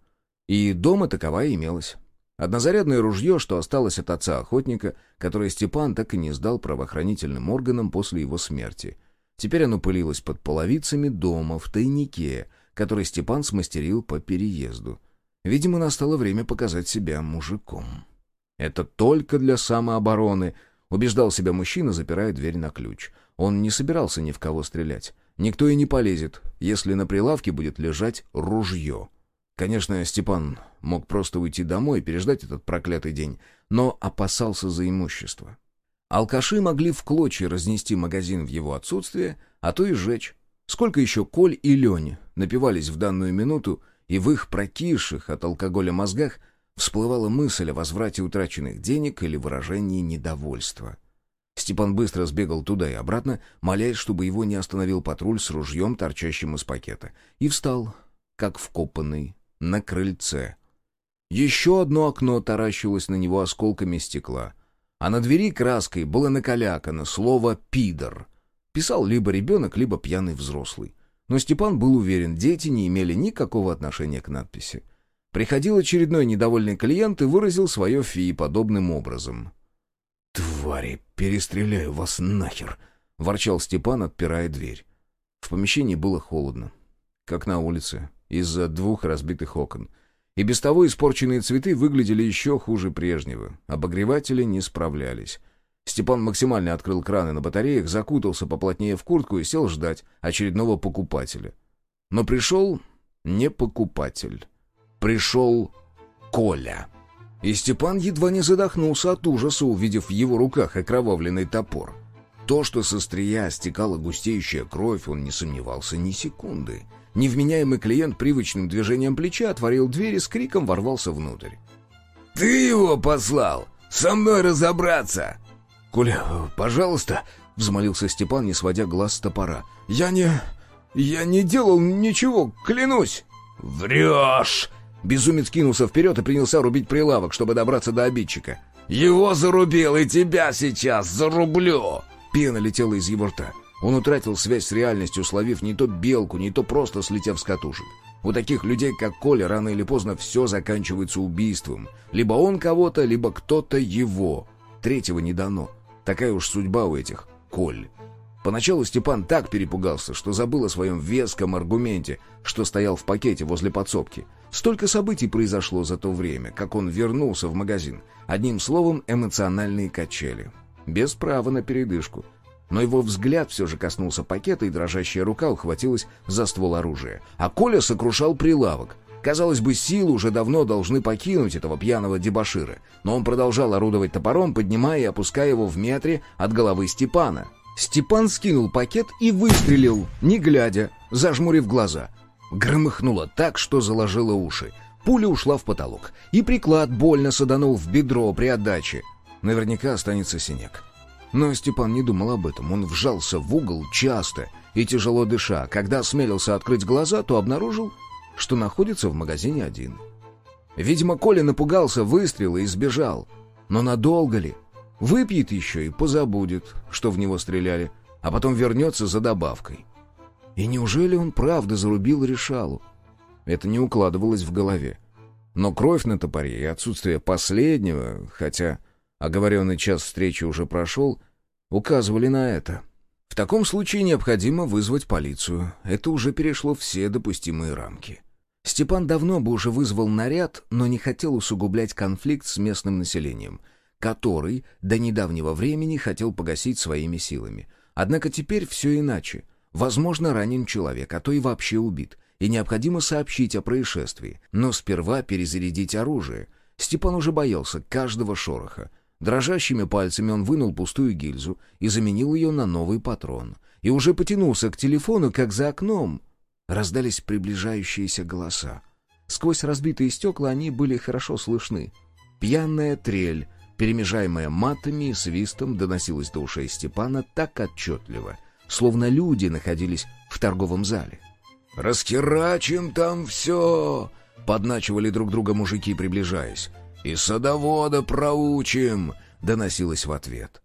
И дома таковая имелась. Однозарядное ружье, что осталось от отца-охотника, которое Степан так и не сдал правоохранительным органам после его смерти. Теперь оно пылилось под половицами дома, в тайнике, который Степан смастерил по переезду. Видимо, настало время показать себя мужиком. «Это только для самообороны», — убеждал себя мужчина, запирая дверь на ключ. Он не собирался ни в кого стрелять. Никто и не полезет, если на прилавке будет лежать ружье. Конечно, Степан мог просто уйти домой и переждать этот проклятый день, но опасался за имущество. Алкаши могли в клочья разнести магазин в его отсутствие, а то и сжечь. Сколько еще Коль и Лень напивались в данную минуту, и в их прокисших от алкоголя мозгах всплывала мысль о возврате утраченных денег или выражении недовольства. Степан быстро сбегал туда и обратно, молясь, чтобы его не остановил патруль с ружьем, торчащим из пакета, и встал, как вкопанный, на крыльце. Еще одно окно таращилось на него осколками стекла, а на двери краской было накалякано слово «пидор». Писал либо ребенок, либо пьяный взрослый. Но Степан был уверен, дети не имели никакого отношения к надписи. Приходил очередной недовольный клиент и выразил свое фи подобным образом. «Твари, перестреляю вас нахер!» — ворчал Степан, отпирая дверь. В помещении было холодно, как на улице, из-за двух разбитых окон. И без того испорченные цветы выглядели еще хуже прежнего. Обогреватели не справлялись. Степан максимально открыл краны на батареях, закутался поплотнее в куртку и сел ждать очередного покупателя. Но пришел не покупатель. Пришел Коля. И Степан едва не задохнулся от ужаса, увидев в его руках окровавленный топор. То, что со стрия стекала густеющая кровь, он не сомневался ни секунды — Невменяемый клиент привычным движением плеча отворил дверь и с криком ворвался внутрь. «Ты его послал! Со мной разобраться!» «Коля, пожалуйста!» — взмолился Степан, не сводя глаз с топора. «Я не... я не делал ничего, клянусь!» «Врешь!» Безумец кинулся вперед и принялся рубить прилавок, чтобы добраться до обидчика. «Его зарубил, и тебя сейчас зарублю!» Пена летела из его рта. Он утратил связь с реальностью, словив не то белку, не то просто слетев с катушек. У таких людей, как Коля, рано или поздно все заканчивается убийством. Либо он кого-то, либо кто-то его. Третьего не дано. Такая уж судьба у этих Коль. Поначалу Степан так перепугался, что забыл о своем веском аргументе, что стоял в пакете возле подсобки. Столько событий произошло за то время, как он вернулся в магазин. Одним словом, эмоциональные качели. Без права на передышку но его взгляд все же коснулся пакета, и дрожащая рука ухватилась за ствол оружия. А Коля сокрушал прилавок. Казалось бы, силы уже давно должны покинуть этого пьяного дебошира, но он продолжал орудовать топором, поднимая и опуская его в метре от головы Степана. Степан скинул пакет и выстрелил, не глядя, зажмурив глаза. Громыхнуло так, что заложило уши. Пуля ушла в потолок, и приклад больно саданул в бедро при отдаче. Наверняка останется синяк. Но Степан не думал об этом. Он вжался в угол часто и тяжело дыша. Когда осмелился открыть глаза, то обнаружил, что находится в магазине один. Видимо, Коля напугался выстрела и сбежал. Но надолго ли? Выпьет еще и позабудет, что в него стреляли, а потом вернется за добавкой. И неужели он правда зарубил решалу? Это не укладывалось в голове. Но кровь на топоре и отсутствие последнего, хотя оговоренный час встречи уже прошел, указывали на это. В таком случае необходимо вызвать полицию. Это уже перешло все допустимые рамки. Степан давно бы уже вызвал наряд, но не хотел усугублять конфликт с местным населением, который до недавнего времени хотел погасить своими силами. Однако теперь все иначе. Возможно, ранен человек, а то и вообще убит, и необходимо сообщить о происшествии, но сперва перезарядить оружие. Степан уже боялся каждого шороха — Дрожащими пальцами он вынул пустую гильзу и заменил ее на новый патрон. И уже потянулся к телефону, как за окном раздались приближающиеся голоса. Сквозь разбитые стекла они были хорошо слышны. Пьяная трель, перемежаемая матами и свистом, доносилась до ушей Степана так отчетливо, словно люди находились в торговом зале. «Расхерачим там все!» — подначивали друг друга мужики, приближаясь. «И садовода проучим!» — доносилось в ответ.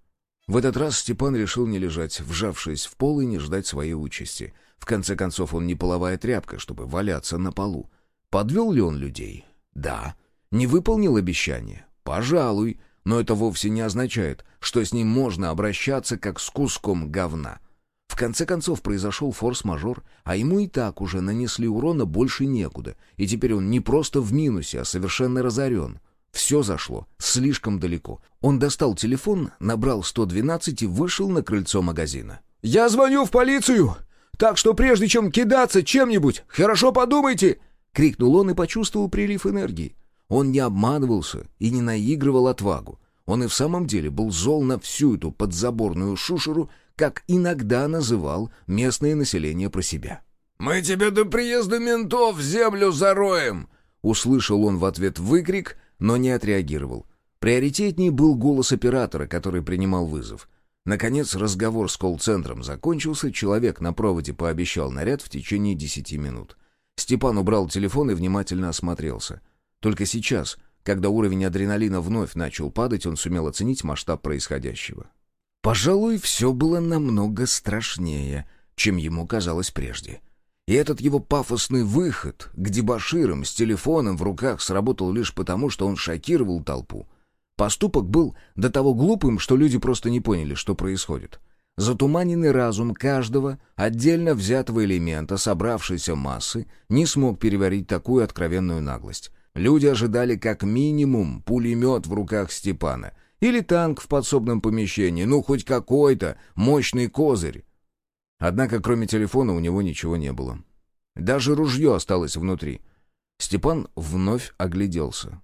В этот раз Степан решил не лежать, вжавшись в пол и не ждать своей участи. В конце концов, он не половая тряпка, чтобы валяться на полу. Подвел ли он людей? Да. Не выполнил обещание? Пожалуй. Но это вовсе не означает, что с ним можно обращаться как с куском говна. В конце концов произошел форс-мажор, а ему и так уже нанесли урона больше некуда, и теперь он не просто в минусе, а совершенно разорен. Все зашло слишком далеко. Он достал телефон, набрал 112 и вышел на крыльцо магазина. «Я звоню в полицию! Так что прежде чем кидаться чем-нибудь, хорошо подумайте!» — крикнул он и почувствовал прилив энергии. Он не обманывался и не наигрывал отвагу. Он и в самом деле был зол на всю эту подзаборную шушеру, как иногда называл местное население про себя. «Мы тебе до приезда ментов землю зароем!» Услышал он в ответ выкрик, но не отреагировал. Приоритетней был голос оператора, который принимал вызов. Наконец разговор с колл-центром закончился, человек на проводе пообещал наряд в течение десяти минут. Степан убрал телефон и внимательно осмотрелся. Только сейчас, когда уровень адреналина вновь начал падать, он сумел оценить масштаб происходящего. Пожалуй, все было намного страшнее, чем ему казалось прежде. И этот его пафосный выход к дебоширам с телефоном в руках сработал лишь потому, что он шокировал толпу. Поступок был до того глупым, что люди просто не поняли, что происходит. Затуманенный разум каждого отдельно взятого элемента собравшейся массы не смог переварить такую откровенную наглость. Люди ожидали как минимум пулемет в руках Степана или танк в подсобном помещении, ну хоть какой-то мощный козырь. Однако кроме телефона у него ничего не было. Даже ружье осталось внутри. Степан вновь огляделся.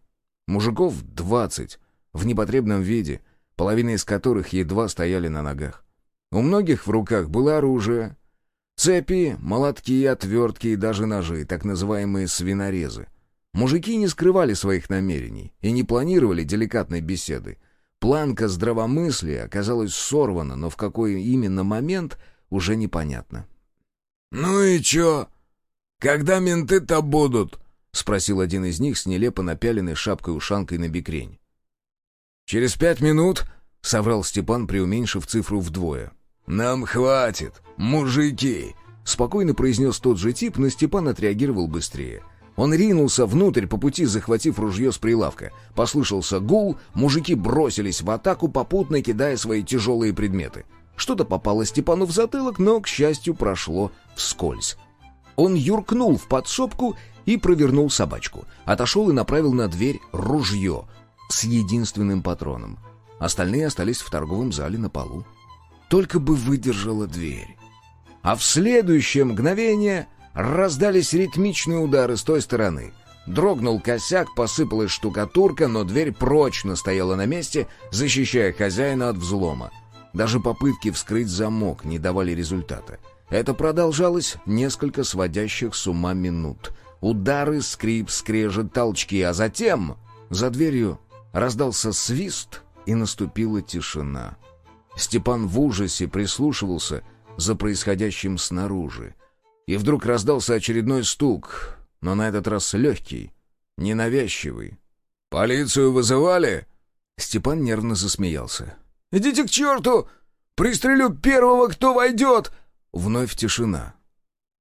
Мужиков двадцать, в непотребном виде, половина из которых едва стояли на ногах. У многих в руках было оружие. Цепи, молотки, отвертки и даже ножи, так называемые свинорезы. Мужики не скрывали своих намерений и не планировали деликатной беседы. Планка здравомыслия оказалась сорвана, но в какой именно момент уже непонятно. «Ну и чё? Когда менты-то будут?» — спросил один из них с нелепо напяленной шапкой-ушанкой на бикрень. «Через пять минут», — соврал Степан, преуменьшив цифру вдвое. «Нам хватит, мужики», — спокойно произнес тот же тип, но Степан отреагировал быстрее — он ринулся внутрь, по пути захватив ружье с прилавка. Послышался гул, мужики бросились в атаку, попутно кидая свои тяжелые предметы. Что-то попало Степану в затылок, но, к счастью, прошло вскользь. Он юркнул в подсобку и провернул собачку. Отошел и направил на дверь ружье с единственным патроном. Остальные остались в торговом зале на полу. Только бы выдержала дверь. А в следующее мгновение Раздались ритмичные удары с той стороны. Дрогнул косяк, посыпалась штукатурка, но дверь прочно стояла на месте, защищая хозяина от взлома. Даже попытки вскрыть замок не давали результата. Это продолжалось несколько сводящих с ума минут. Удары, скрип, скрежет, толчки, а затем за дверью раздался свист, и наступила тишина. Степан в ужасе прислушивался за происходящим снаружи. И вдруг раздался очередной стук, но на этот раз легкий, ненавязчивый. «Полицию вызывали?» Степан нервно засмеялся. «Идите к черту! Пристрелю первого, кто войдет!» Вновь тишина.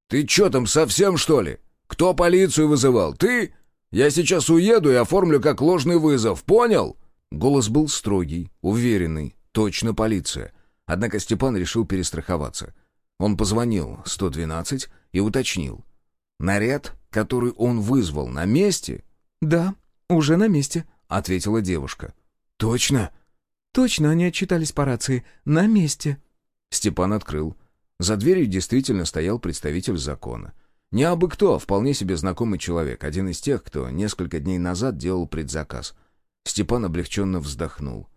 «Ты чё там, совсем что ли? Кто полицию вызывал? Ты? Я сейчас уеду и оформлю как ложный вызов, понял?» Голос был строгий, уверенный, точно полиция. Однако Степан решил перестраховаться. Он позвонил 112 и уточнил. «Наряд, который он вызвал, на месте?» «Да, уже на месте», — ответила девушка. «Точно?» «Точно, они отчитались по рации. На месте». Степан открыл. За дверью действительно стоял представитель закона. Не абы кто, а вполне себе знакомый человек, один из тех, кто несколько дней назад делал предзаказ. Степан облегченно вздохнул.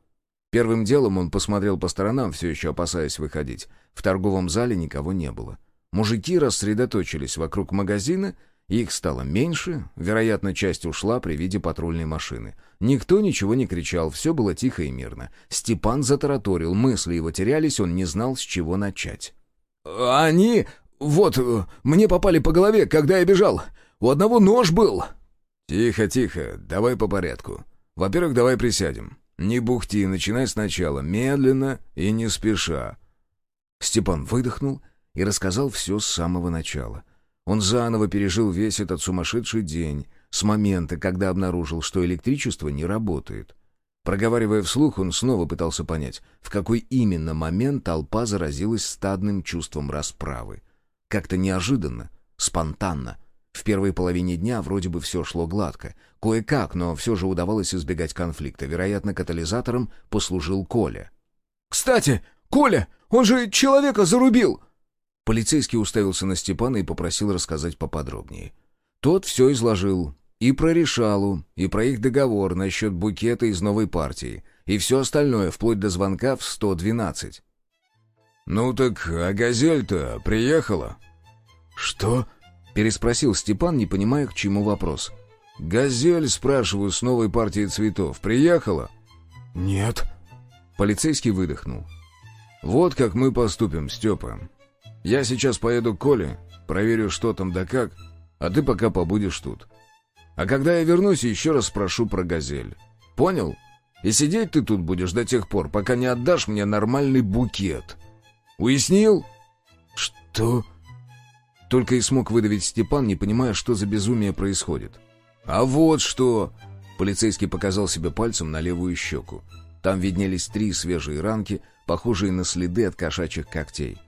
Первым делом он посмотрел по сторонам, все еще опасаясь выходить. В торговом зале никого не было. Мужики рассредоточились вокруг магазина, их стало меньше, вероятно, часть ушла при виде патрульной машины. Никто ничего не кричал, все было тихо и мирно. Степан затараторил, мысли его терялись, он не знал, с чего начать. «Они... вот, мне попали по голове, когда я бежал. У одного нож был». «Тихо, тихо, давай по порядку. Во-первых, давай присядем. «Не бухти, начинай сначала, медленно и не спеша». Степан выдохнул и рассказал все с самого начала. Он заново пережил весь этот сумасшедший день, с момента, когда обнаружил, что электричество не работает. Проговаривая вслух, он снова пытался понять, в какой именно момент толпа заразилась стадным чувством расправы. Как-то неожиданно, спонтанно — в первой половине дня вроде бы все шло гладко. Кое-как, но все же удавалось избегать конфликта. Вероятно, катализатором послужил Коля. «Кстати, Коля, он же человека зарубил!» Полицейский уставился на Степана и попросил рассказать поподробнее. Тот все изложил. И про решалу, и про их договор насчет букета из новой партии, и все остальное, вплоть до звонка в 112. «Ну так, а «Газель»-то приехала?» «Что?» — переспросил Степан, не понимая, к чему вопрос. «Газель, спрашиваю, с новой партией цветов, приехала?» «Нет». Полицейский выдохнул. «Вот как мы поступим, Степа. Я сейчас поеду к Коле, проверю, что там да как, а ты пока побудешь тут. А когда я вернусь, еще раз спрошу про «Газель». Понял? И сидеть ты тут будешь до тех пор, пока не отдашь мне нормальный букет. Уяснил?» «Что?» Только и смог выдавить Степан, не понимая, что за безумие происходит. «А вот что!» Полицейский показал себе пальцем на левую щеку. Там виднелись три свежие ранки, похожие на следы от кошачьих когтей.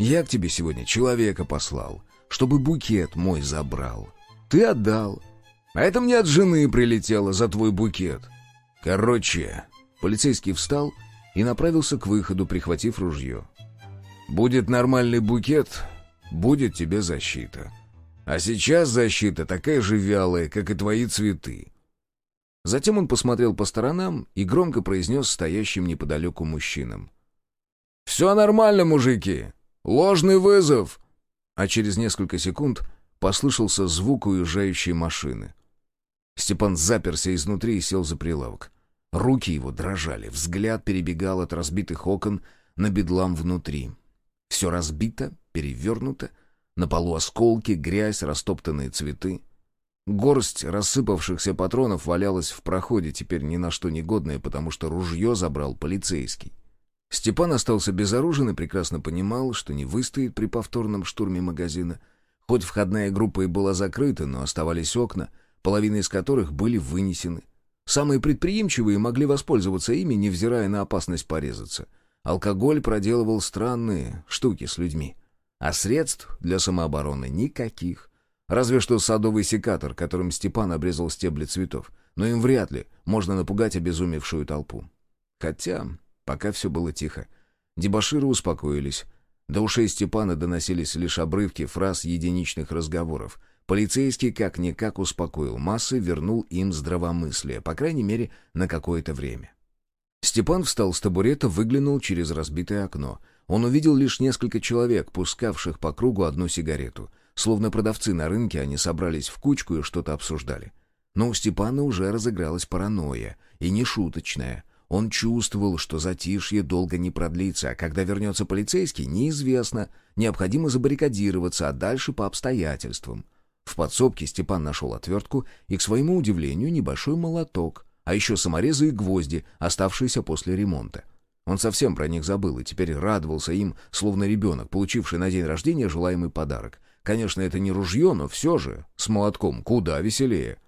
«Я к тебе сегодня человека послал, чтобы букет мой забрал. Ты отдал. А это мне от жены прилетело за твой букет. Короче...» Полицейский встал и направился к выходу, прихватив ружье. «Будет нормальный букет, будет тебе защита. А сейчас защита такая же вялая, как и твои цветы. Затем он посмотрел по сторонам и громко произнес стоящим неподалеку мужчинам. «Все нормально, мужики! Ложный вызов!» А через несколько секунд послышался звук уезжающей машины. Степан заперся изнутри и сел за прилавок. Руки его дрожали, взгляд перебегал от разбитых окон на бедлам внутри. Все разбито, перевернуто, на полу осколки, грязь, растоптанные цветы. Горсть рассыпавшихся патронов валялась в проходе, теперь ни на что не годная, потому что ружье забрал полицейский. Степан остался безоружен и прекрасно понимал, что не выстоит при повторном штурме магазина. Хоть входная группа и была закрыта, но оставались окна, половина из которых были вынесены. Самые предприимчивые могли воспользоваться ими, невзирая на опасность порезаться. Алкоголь проделывал странные штуки с людьми. А средств для самообороны никаких. Разве что садовый секатор, которым Степан обрезал стебли цветов. Но им вряд ли можно напугать обезумевшую толпу. Хотя пока все было тихо. Дебаширы успокоились. До ушей Степана доносились лишь обрывки фраз единичных разговоров. Полицейский как-никак успокоил массы, вернул им здравомыслие, по крайней мере, на какое-то время. Степан встал с табурета, выглянул через разбитое окно. Он увидел лишь несколько человек, пускавших по кругу одну сигарету. Словно продавцы на рынке, они собрались в кучку и что-то обсуждали. Но у Степана уже разыгралась паранойя, и не шуточная. Он чувствовал, что затишье долго не продлится, а когда вернется полицейский, неизвестно. Необходимо забаррикадироваться, а дальше по обстоятельствам. В подсобке Степан нашел отвертку и, к своему удивлению, небольшой молоток, а еще саморезы и гвозди, оставшиеся после ремонта. Он совсем про них забыл и теперь радовался им, словно ребенок, получивший на день рождения желаемый подарок. Конечно, это не ружье, но все же, с молотком куда веселее.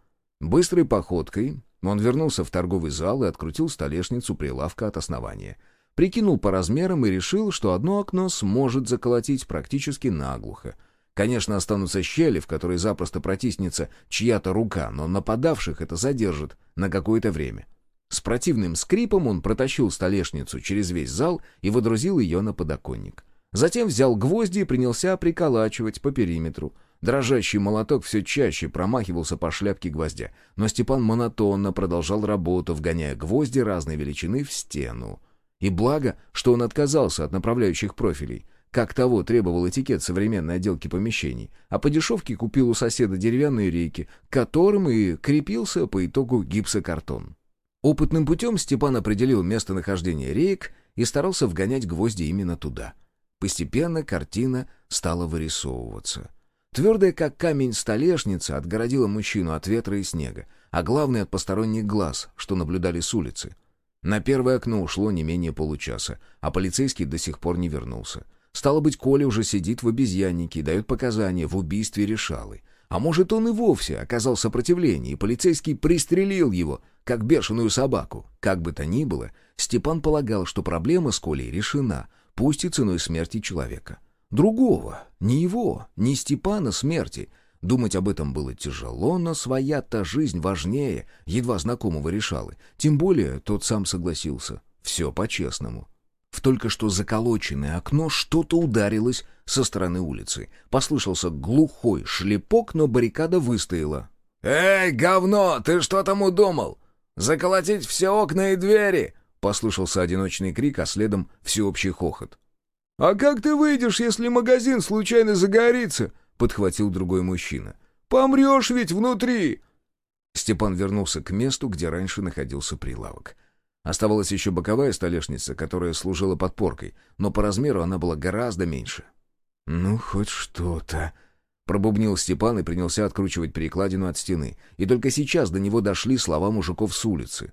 Быстрой походкой он вернулся в торговый зал и открутил столешницу прилавка от основания. Прикинул по размерам и решил, что одно окно сможет заколотить практически наглухо. Конечно, останутся щели, в которые запросто протиснется чья-то рука, но нападавших это задержит на какое-то время. С противным скрипом он протащил столешницу через весь зал и водрузил ее на подоконник. Затем взял гвозди и принялся приколачивать по периметру. Дрожащий молоток все чаще промахивался по шляпке гвоздя, но Степан монотонно продолжал работу, вгоняя гвозди разной величины в стену. И благо, что он отказался от направляющих профилей, как того требовал этикет современной отделки помещений, а по дешевке купил у соседа деревянные рейки, к которым и крепился по итогу гипсокартон. Опытным путем Степан определил местонахождение рейк и старался вгонять гвозди именно туда. Постепенно картина стала вырисовываться. Твердая, как камень, столешница отгородила мужчину от ветра и снега, а главное от посторонних глаз, что наблюдали с улицы. На первое окно ушло не менее получаса, а полицейский до сих пор не вернулся. Стало быть, Коля уже сидит в обезьяннике и дает показания в убийстве Решалы. А может, он и вовсе оказал сопротивление, и полицейский пристрелил его, как бешеную собаку. Как бы то ни было, Степан полагал, что проблема с Колей решена, пусть и ценой смерти человека. Другого, не его, не Степана смерти. Думать об этом было тяжело, но своя-то жизнь важнее едва знакомого решалы. Тем более тот сам согласился. Все по-честному. В только что заколоченное окно что-то ударилось со стороны улицы. Послышался глухой шлепок, но баррикада выстояла. «Эй, говно, ты что там удумал? Заколотить все окна и двери!» Послышался одиночный крик, а следом всеобщий хохот. «А как ты выйдешь, если магазин случайно загорится?» — подхватил другой мужчина. «Помрешь ведь внутри!» Степан вернулся к месту, где раньше находился прилавок. Оставалась еще боковая столешница, которая служила подпоркой, но по размеру она была гораздо меньше. «Ну, хоть что-то», — пробубнил Степан и принялся откручивать перекладину от стены. И только сейчас до него дошли слова мужиков с улицы.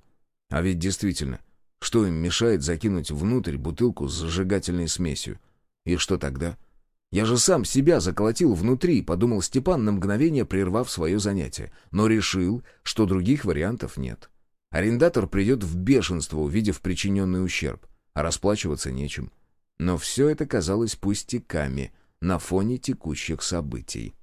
А ведь действительно, что им мешает закинуть внутрь бутылку с зажигательной смесью? И что тогда? Я же сам себя заколотил внутри, подумал Степан на мгновение, прервав свое занятие, но решил, что других вариантов нет. Арендатор придет в бешенство, увидев причиненный ущерб, а расплачиваться нечем. Но все это казалось пустяками на фоне текущих событий.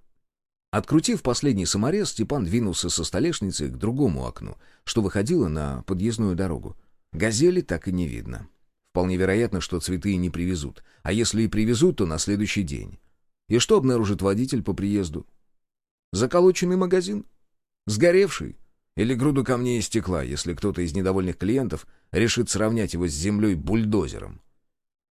Открутив последний саморез, Степан двинулся со столешницы к другому окну, что выходило на подъездную дорогу. Газели так и не видно. Вполне вероятно, что цветы и не привезут, а если и привезут, то на следующий день. И что обнаружит водитель по приезду? Заколоченный магазин? Сгоревший? Или груду камней и стекла, если кто-то из недовольных клиентов решит сравнять его с землей бульдозером.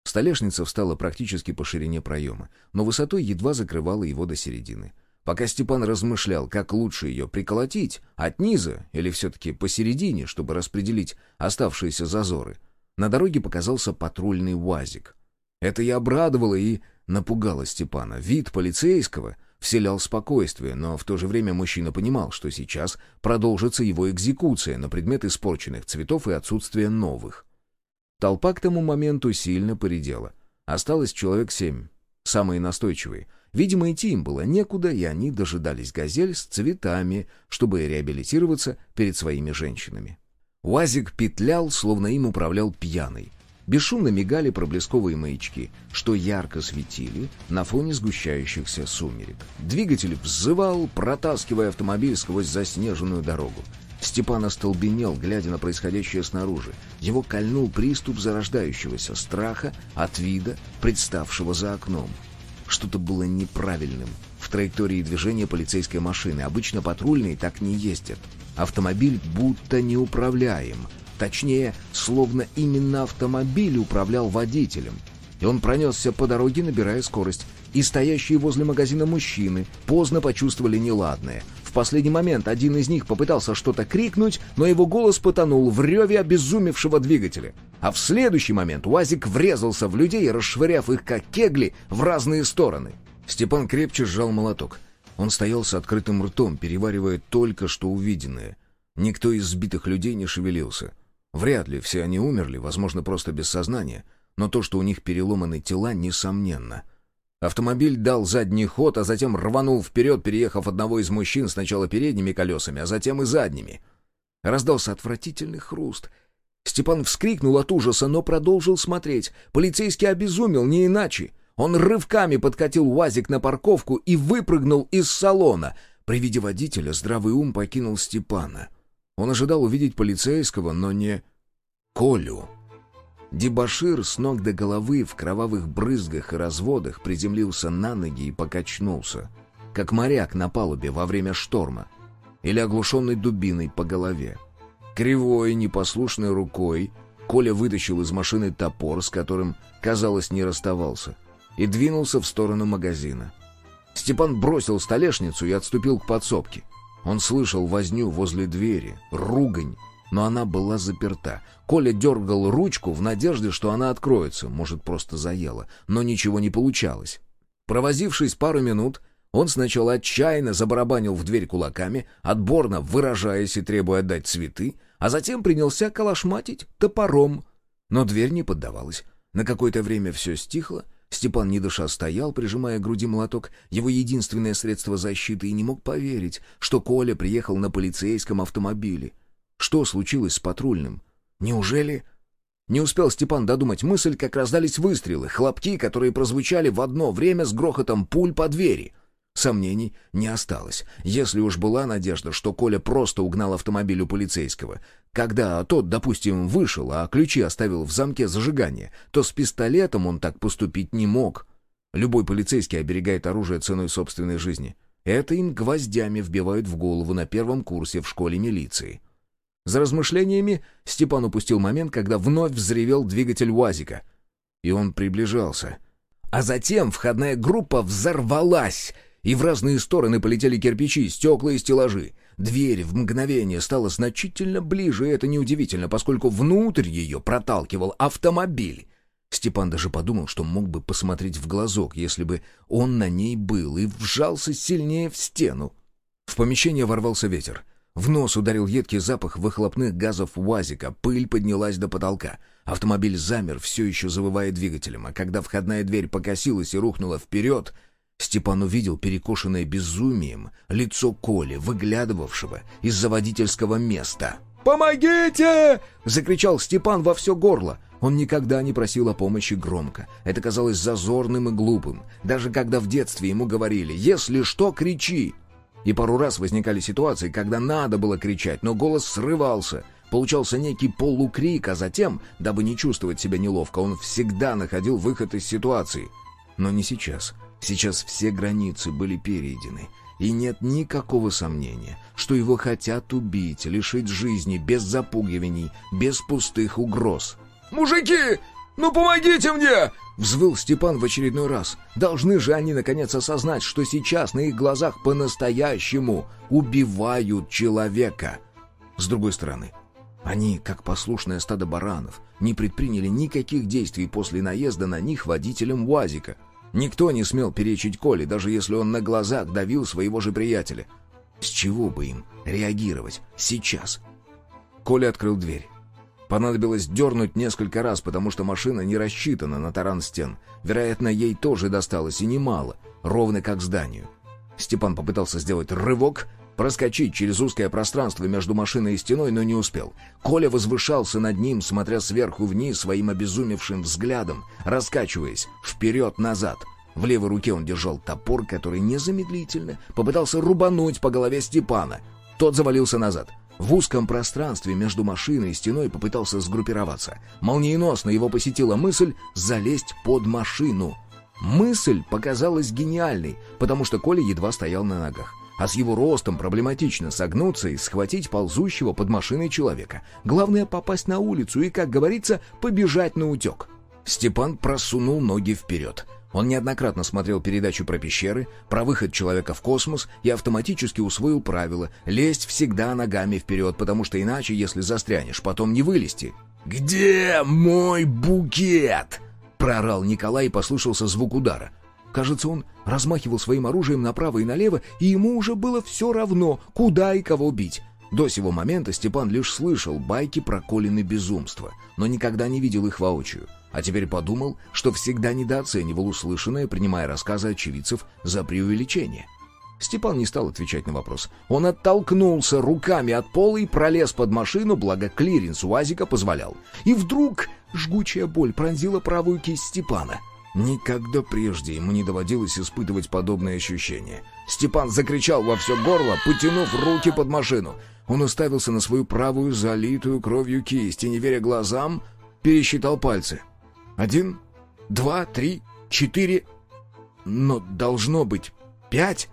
Столешница встала практически по ширине проема, но высотой едва закрывала его до середины. Пока Степан размышлял, как лучше ее приколотить, от низа или все-таки посередине, чтобы распределить оставшиеся зазоры, на дороге показался патрульный УАЗик. Это и обрадовало и напугало Степана. Вид полицейского вселял спокойствие, но в то же время мужчина понимал, что сейчас продолжится его экзекуция на предмет испорченных цветов и отсутствия новых. Толпа к тому моменту сильно поредела. Осталось человек семь, самые настойчивые. Видимо, идти им было некуда, и они дожидались газель с цветами, чтобы реабилитироваться перед своими женщинами. Уазик петлял, словно им управлял пьяный. Бесшумно мигали проблесковые маячки, что ярко светили на фоне сгущающихся сумерек. Двигатель взывал, протаскивая автомобиль сквозь заснеженную дорогу. Степан остолбенел, глядя на происходящее снаружи. Его кольнул приступ зарождающегося страха от вида, представшего за окном. Что-то было неправильным в траектории движения полицейской машины. Обычно патрульные так не ездят. Автомобиль будто неуправляем — Точнее, словно именно автомобиль управлял водителем. И он пронесся по дороге, набирая скорость. И стоящие возле магазина мужчины поздно почувствовали неладное. В последний момент один из них попытался что-то крикнуть, но его голос потонул в реве обезумевшего двигателя. А в следующий момент УАЗик врезался в людей, расшвыряв их как кегли в разные стороны. Степан крепче сжал молоток. Он стоял с открытым ртом, переваривая только что увиденное. Никто из сбитых людей не шевелился. Вряд ли все они умерли, возможно, просто без сознания, но то, что у них переломаны тела, несомненно. Автомобиль дал задний ход, а затем рванул вперед, переехав одного из мужчин сначала передними колесами, а затем и задними. Раздался отвратительный хруст. Степан вскрикнул от ужаса, но продолжил смотреть. Полицейский обезумел, не иначе. Он рывками подкатил УАЗик на парковку и выпрыгнул из салона. При виде водителя здравый ум покинул Степана. Он ожидал увидеть полицейского, но не Колю. Дебашир с ног до головы в кровавых брызгах и разводах приземлился на ноги и покачнулся, как моряк на палубе во время шторма или оглушенный дубиной по голове. Кривой, непослушной рукой Коля вытащил из машины топор, с которым, казалось, не расставался, и двинулся в сторону магазина. Степан бросил столешницу и отступил к подсобке. Он слышал возню возле двери, ругань, но она была заперта. Коля дергал ручку в надежде, что она откроется, может, просто заела, но ничего не получалось. Провозившись пару минут, он сначала отчаянно забарабанил в дверь кулаками, отборно выражаясь и требуя отдать цветы, а затем принялся калашматить топором. Но дверь не поддавалась. На какое-то время все стихло, Степан не дыша стоял, прижимая к груди молоток, его единственное средство защиты, и не мог поверить, что Коля приехал на полицейском автомобиле. Что случилось с патрульным? Неужели... Не успел Степан додумать мысль, как раздались выстрелы, хлопки, которые прозвучали в одно время с грохотом пуль по двери. Сомнений не осталось. Если уж была надежда, что Коля просто угнал автомобиль у полицейского, когда тот, допустим, вышел, а ключи оставил в замке зажигания, то с пистолетом он так поступить не мог. Любой полицейский оберегает оружие ценой собственной жизни. Это им гвоздями вбивают в голову на первом курсе в школе милиции. За размышлениями Степан упустил момент, когда вновь взревел двигатель УАЗика. И он приближался. А затем входная группа взорвалась — и в разные стороны полетели кирпичи, стекла и стеллажи. Дверь в мгновение стала значительно ближе, и это неудивительно, поскольку внутрь ее проталкивал автомобиль. Степан даже подумал, что мог бы посмотреть в глазок, если бы он на ней был, и вжался сильнее в стену. В помещение ворвался ветер. В нос ударил едкий запах выхлопных газов УАЗика, пыль поднялась до потолка. Автомобиль замер, все еще завывая двигателем, а когда входная дверь покосилась и рухнула вперед, Степан увидел перекошенное безумием лицо Коли, выглядывавшего из-за водительского места. «Помогите!» — закричал Степан во все горло. Он никогда не просил о помощи громко. Это казалось зазорным и глупым. Даже когда в детстве ему говорили «Если что, кричи!» И пару раз возникали ситуации, когда надо было кричать, но голос срывался. Получался некий полукрик, а затем, дабы не чувствовать себя неловко, он всегда находил выход из ситуации. Но не сейчас. Сейчас все границы были перейдены, и нет никакого сомнения, что его хотят убить, лишить жизни, без запугиваний, без пустых угроз. «Мужики, ну помогите мне!» — взвыл Степан в очередной раз. Должны же они наконец осознать, что сейчас на их глазах по-настоящему убивают человека. С другой стороны, они, как послушное стадо баранов, не предприняли никаких действий после наезда на них водителем УАЗика — Никто не смел перечить Коле, даже если он на глазах давил своего же приятеля. С чего бы им реагировать сейчас? Коля открыл дверь. Понадобилось дернуть несколько раз, потому что машина не рассчитана на таран стен. Вероятно, ей тоже досталось и немало, ровно как зданию. Степан попытался сделать рывок, проскочить через узкое пространство между машиной и стеной, но не успел. Коля возвышался над ним, смотря сверху вниз своим обезумевшим взглядом, раскачиваясь вперед-назад. В левой руке он держал топор, который незамедлительно попытался рубануть по голове Степана. Тот завалился назад. В узком пространстве между машиной и стеной попытался сгруппироваться. Молниеносно его посетила мысль залезть под машину. Мысль показалась гениальной, потому что Коля едва стоял на ногах а с его ростом проблематично согнуться и схватить ползущего под машиной человека. Главное — попасть на улицу и, как говорится, побежать на утек. Степан просунул ноги вперед. Он неоднократно смотрел передачу про пещеры, про выход человека в космос и автоматически усвоил правило лезть всегда ногами вперед, потому что иначе, если застрянешь, потом не вылезти. «Где мой букет?» — проорал Николай и послышался звук удара — Кажется, он размахивал своим оружием направо и налево, и ему уже было все равно, куда и кого бить. До сего момента Степан лишь слышал байки про Колины безумства, но никогда не видел их воочию. А теперь подумал, что всегда недооценивал услышанное, принимая рассказы очевидцев за преувеличение. Степан не стал отвечать на вопрос. Он оттолкнулся руками от пола и пролез под машину, благо клиренс УАЗика позволял. И вдруг жгучая боль пронзила правую кисть Степана — Никогда прежде ему не доводилось испытывать подобные ощущения. Степан закричал во все горло, потянув руки под машину. Он уставился на свою правую залитую кровью кисть и, не веря глазам, пересчитал пальцы. Один, два, три, четыре... Но должно быть пять.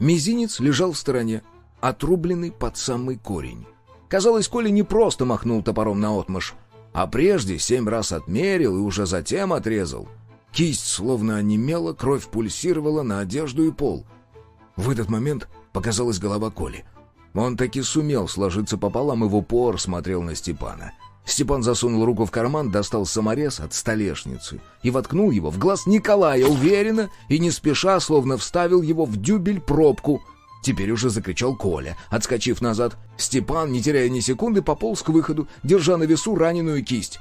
Мизинец лежал в стороне, отрубленный под самый корень. Казалось, Коля не просто махнул топором на отмышь, а прежде семь раз отмерил и уже затем отрезал — Кисть словно онемела, кровь пульсировала на одежду и пол. В этот момент показалась голова Коли. Он таки сумел сложиться пополам и в упор смотрел на Степана. Степан засунул руку в карман, достал саморез от столешницы и воткнул его в глаз Николая уверенно и не спеша, словно вставил его в дюбель пробку. Теперь уже закричал Коля, отскочив назад. Степан, не теряя ни секунды, пополз к выходу, держа на весу раненую кисть.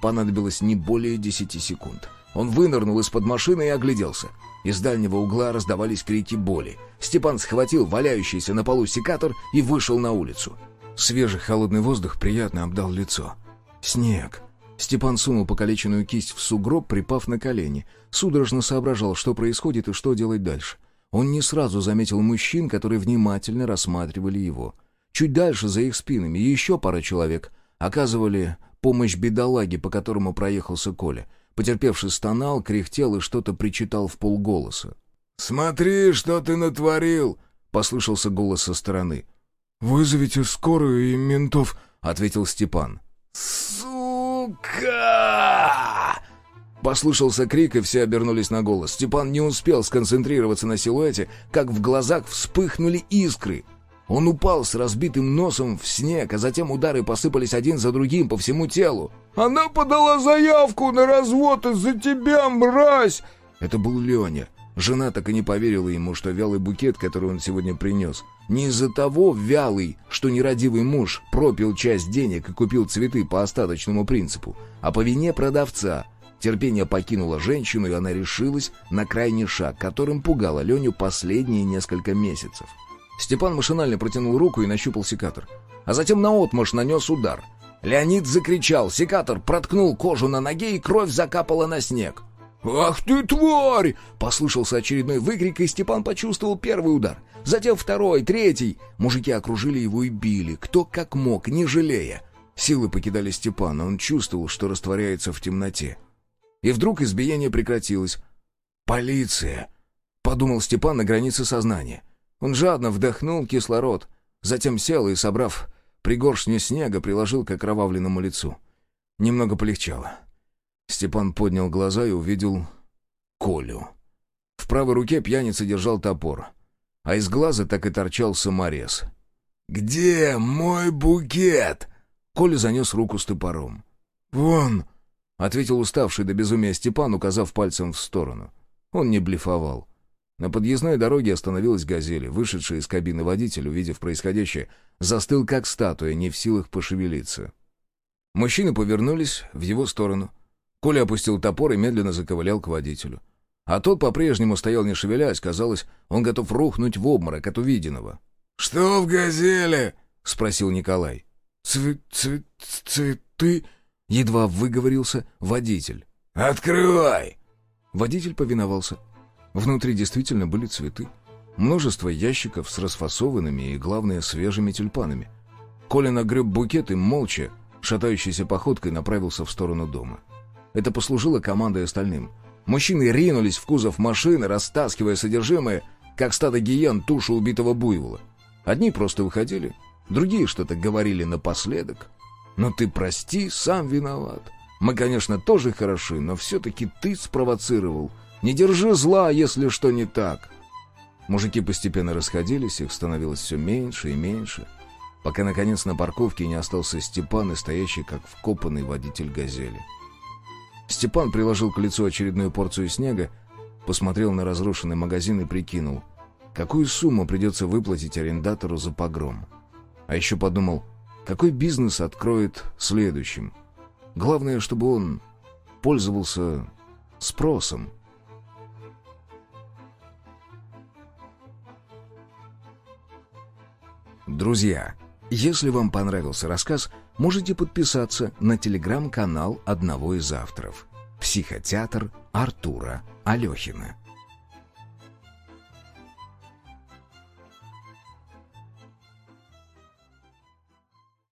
Понадобилось не более десяти секунд. Он вынырнул из-под машины и огляделся. Из дальнего угла раздавались крики боли. Степан схватил валяющийся на полу секатор и вышел на улицу. Свежий холодный воздух приятно обдал лицо. Снег. Степан сунул покалеченную кисть в сугроб, припав на колени. Судорожно соображал, что происходит и что делать дальше. он не сразу заметил мужчин, которые внимательно рассматривали его. Чуть дальше, за их спинами, еще пара человек оказывали помощь бедолаге, по которому проехался Коля. Потерпевший стонал, кряхтел и что-то причитал в полголоса. «Смотри, что ты натворил!» — послышался голос со стороны. «Вызовите скорую и ментов», — ответил Степан. «Сука!» Послышался крик, и все обернулись на голос. Степан не успел сконцентрироваться на силуэте, как в глазах вспыхнули искры. Он упал с разбитым носом в снег, а затем удары посыпались один за другим по всему телу. «Она подала заявку на развод из-за тебя, мразь!» Это был Леня. Жена так и не поверила ему, что вялый букет, который он сегодня принес, не из-за того вялый, что нерадивый муж пропил часть денег и купил цветы по остаточному принципу, а по вине продавца. Терпение покинуло женщину, и она решилась на крайний шаг, которым пугала Леню последние несколько месяцев. Степан машинально протянул руку и нащупал секатор. А затем наотмашь нанес удар. Леонид закричал, секатор проткнул кожу на ноге, и кровь закапала на снег. «Ах ты, тварь!» — послышался очередной выкрик, и Степан почувствовал первый удар. Затем второй, третий. Мужики окружили его и били, кто как мог, не жалея. Силы покидали Степана, он чувствовал, что растворяется в темноте. И вдруг избиение прекратилось. «Полиция!» — подумал Степан на границе сознания. Он жадно вдохнул кислород, затем сел и, собрав пригоршню снега, приложил к окровавленному лицу. Немного полегчало. Степан поднял глаза и увидел Колю. В правой руке пьяница держал топор, а из глаза так и торчал саморез. «Где мой букет?» Коля занес руку с топором. «Вон!» — ответил уставший до безумия Степан, указав пальцем в сторону. Он не блефовал. На подъездной дороге остановилась «Газель». Вышедший из кабины водитель, увидев происходящее, застыл как статуя, не в силах пошевелиться. Мужчины повернулись в его сторону. Коля опустил топор и медленно заковылял к водителю. А тот по-прежнему стоял не шевелясь, казалось, он готов рухнуть в обморок от увиденного. «Что в «Газели»?» — спросил Николай. «Цвет... цвет... цветы...» — едва выговорился водитель. «Открывай!» Водитель повиновался. Внутри действительно были цветы. Множество ящиков с расфасованными и, главное, свежими тюльпанами. Коля нагреб букет и молча, шатающейся походкой, направился в сторону дома. Это послужило командой остальным. Мужчины ринулись в кузов машины, растаскивая содержимое, как стадо гиен тушу убитого буйвола. Одни просто выходили, другие что-то говорили напоследок. «Но ты прости, сам виноват. Мы, конечно, тоже хороши, но все-таки ты спровоцировал. Не держи зла, если что не так». Мужики постепенно расходились, их становилось все меньше и меньше, пока, наконец, на парковке не остался Степан и стоящий, как вкопанный водитель «Газели». Степан приложил к лицу очередную порцию снега, посмотрел на разрушенный магазин и прикинул, какую сумму придется выплатить арендатору за погром. А еще подумал, какой бизнес откроет следующим. Главное, чтобы он пользовался спросом. Друзья, если вам понравился рассказ, можете подписаться на телеграм-канал одного из авторов. Психотеатр Артура Алехина.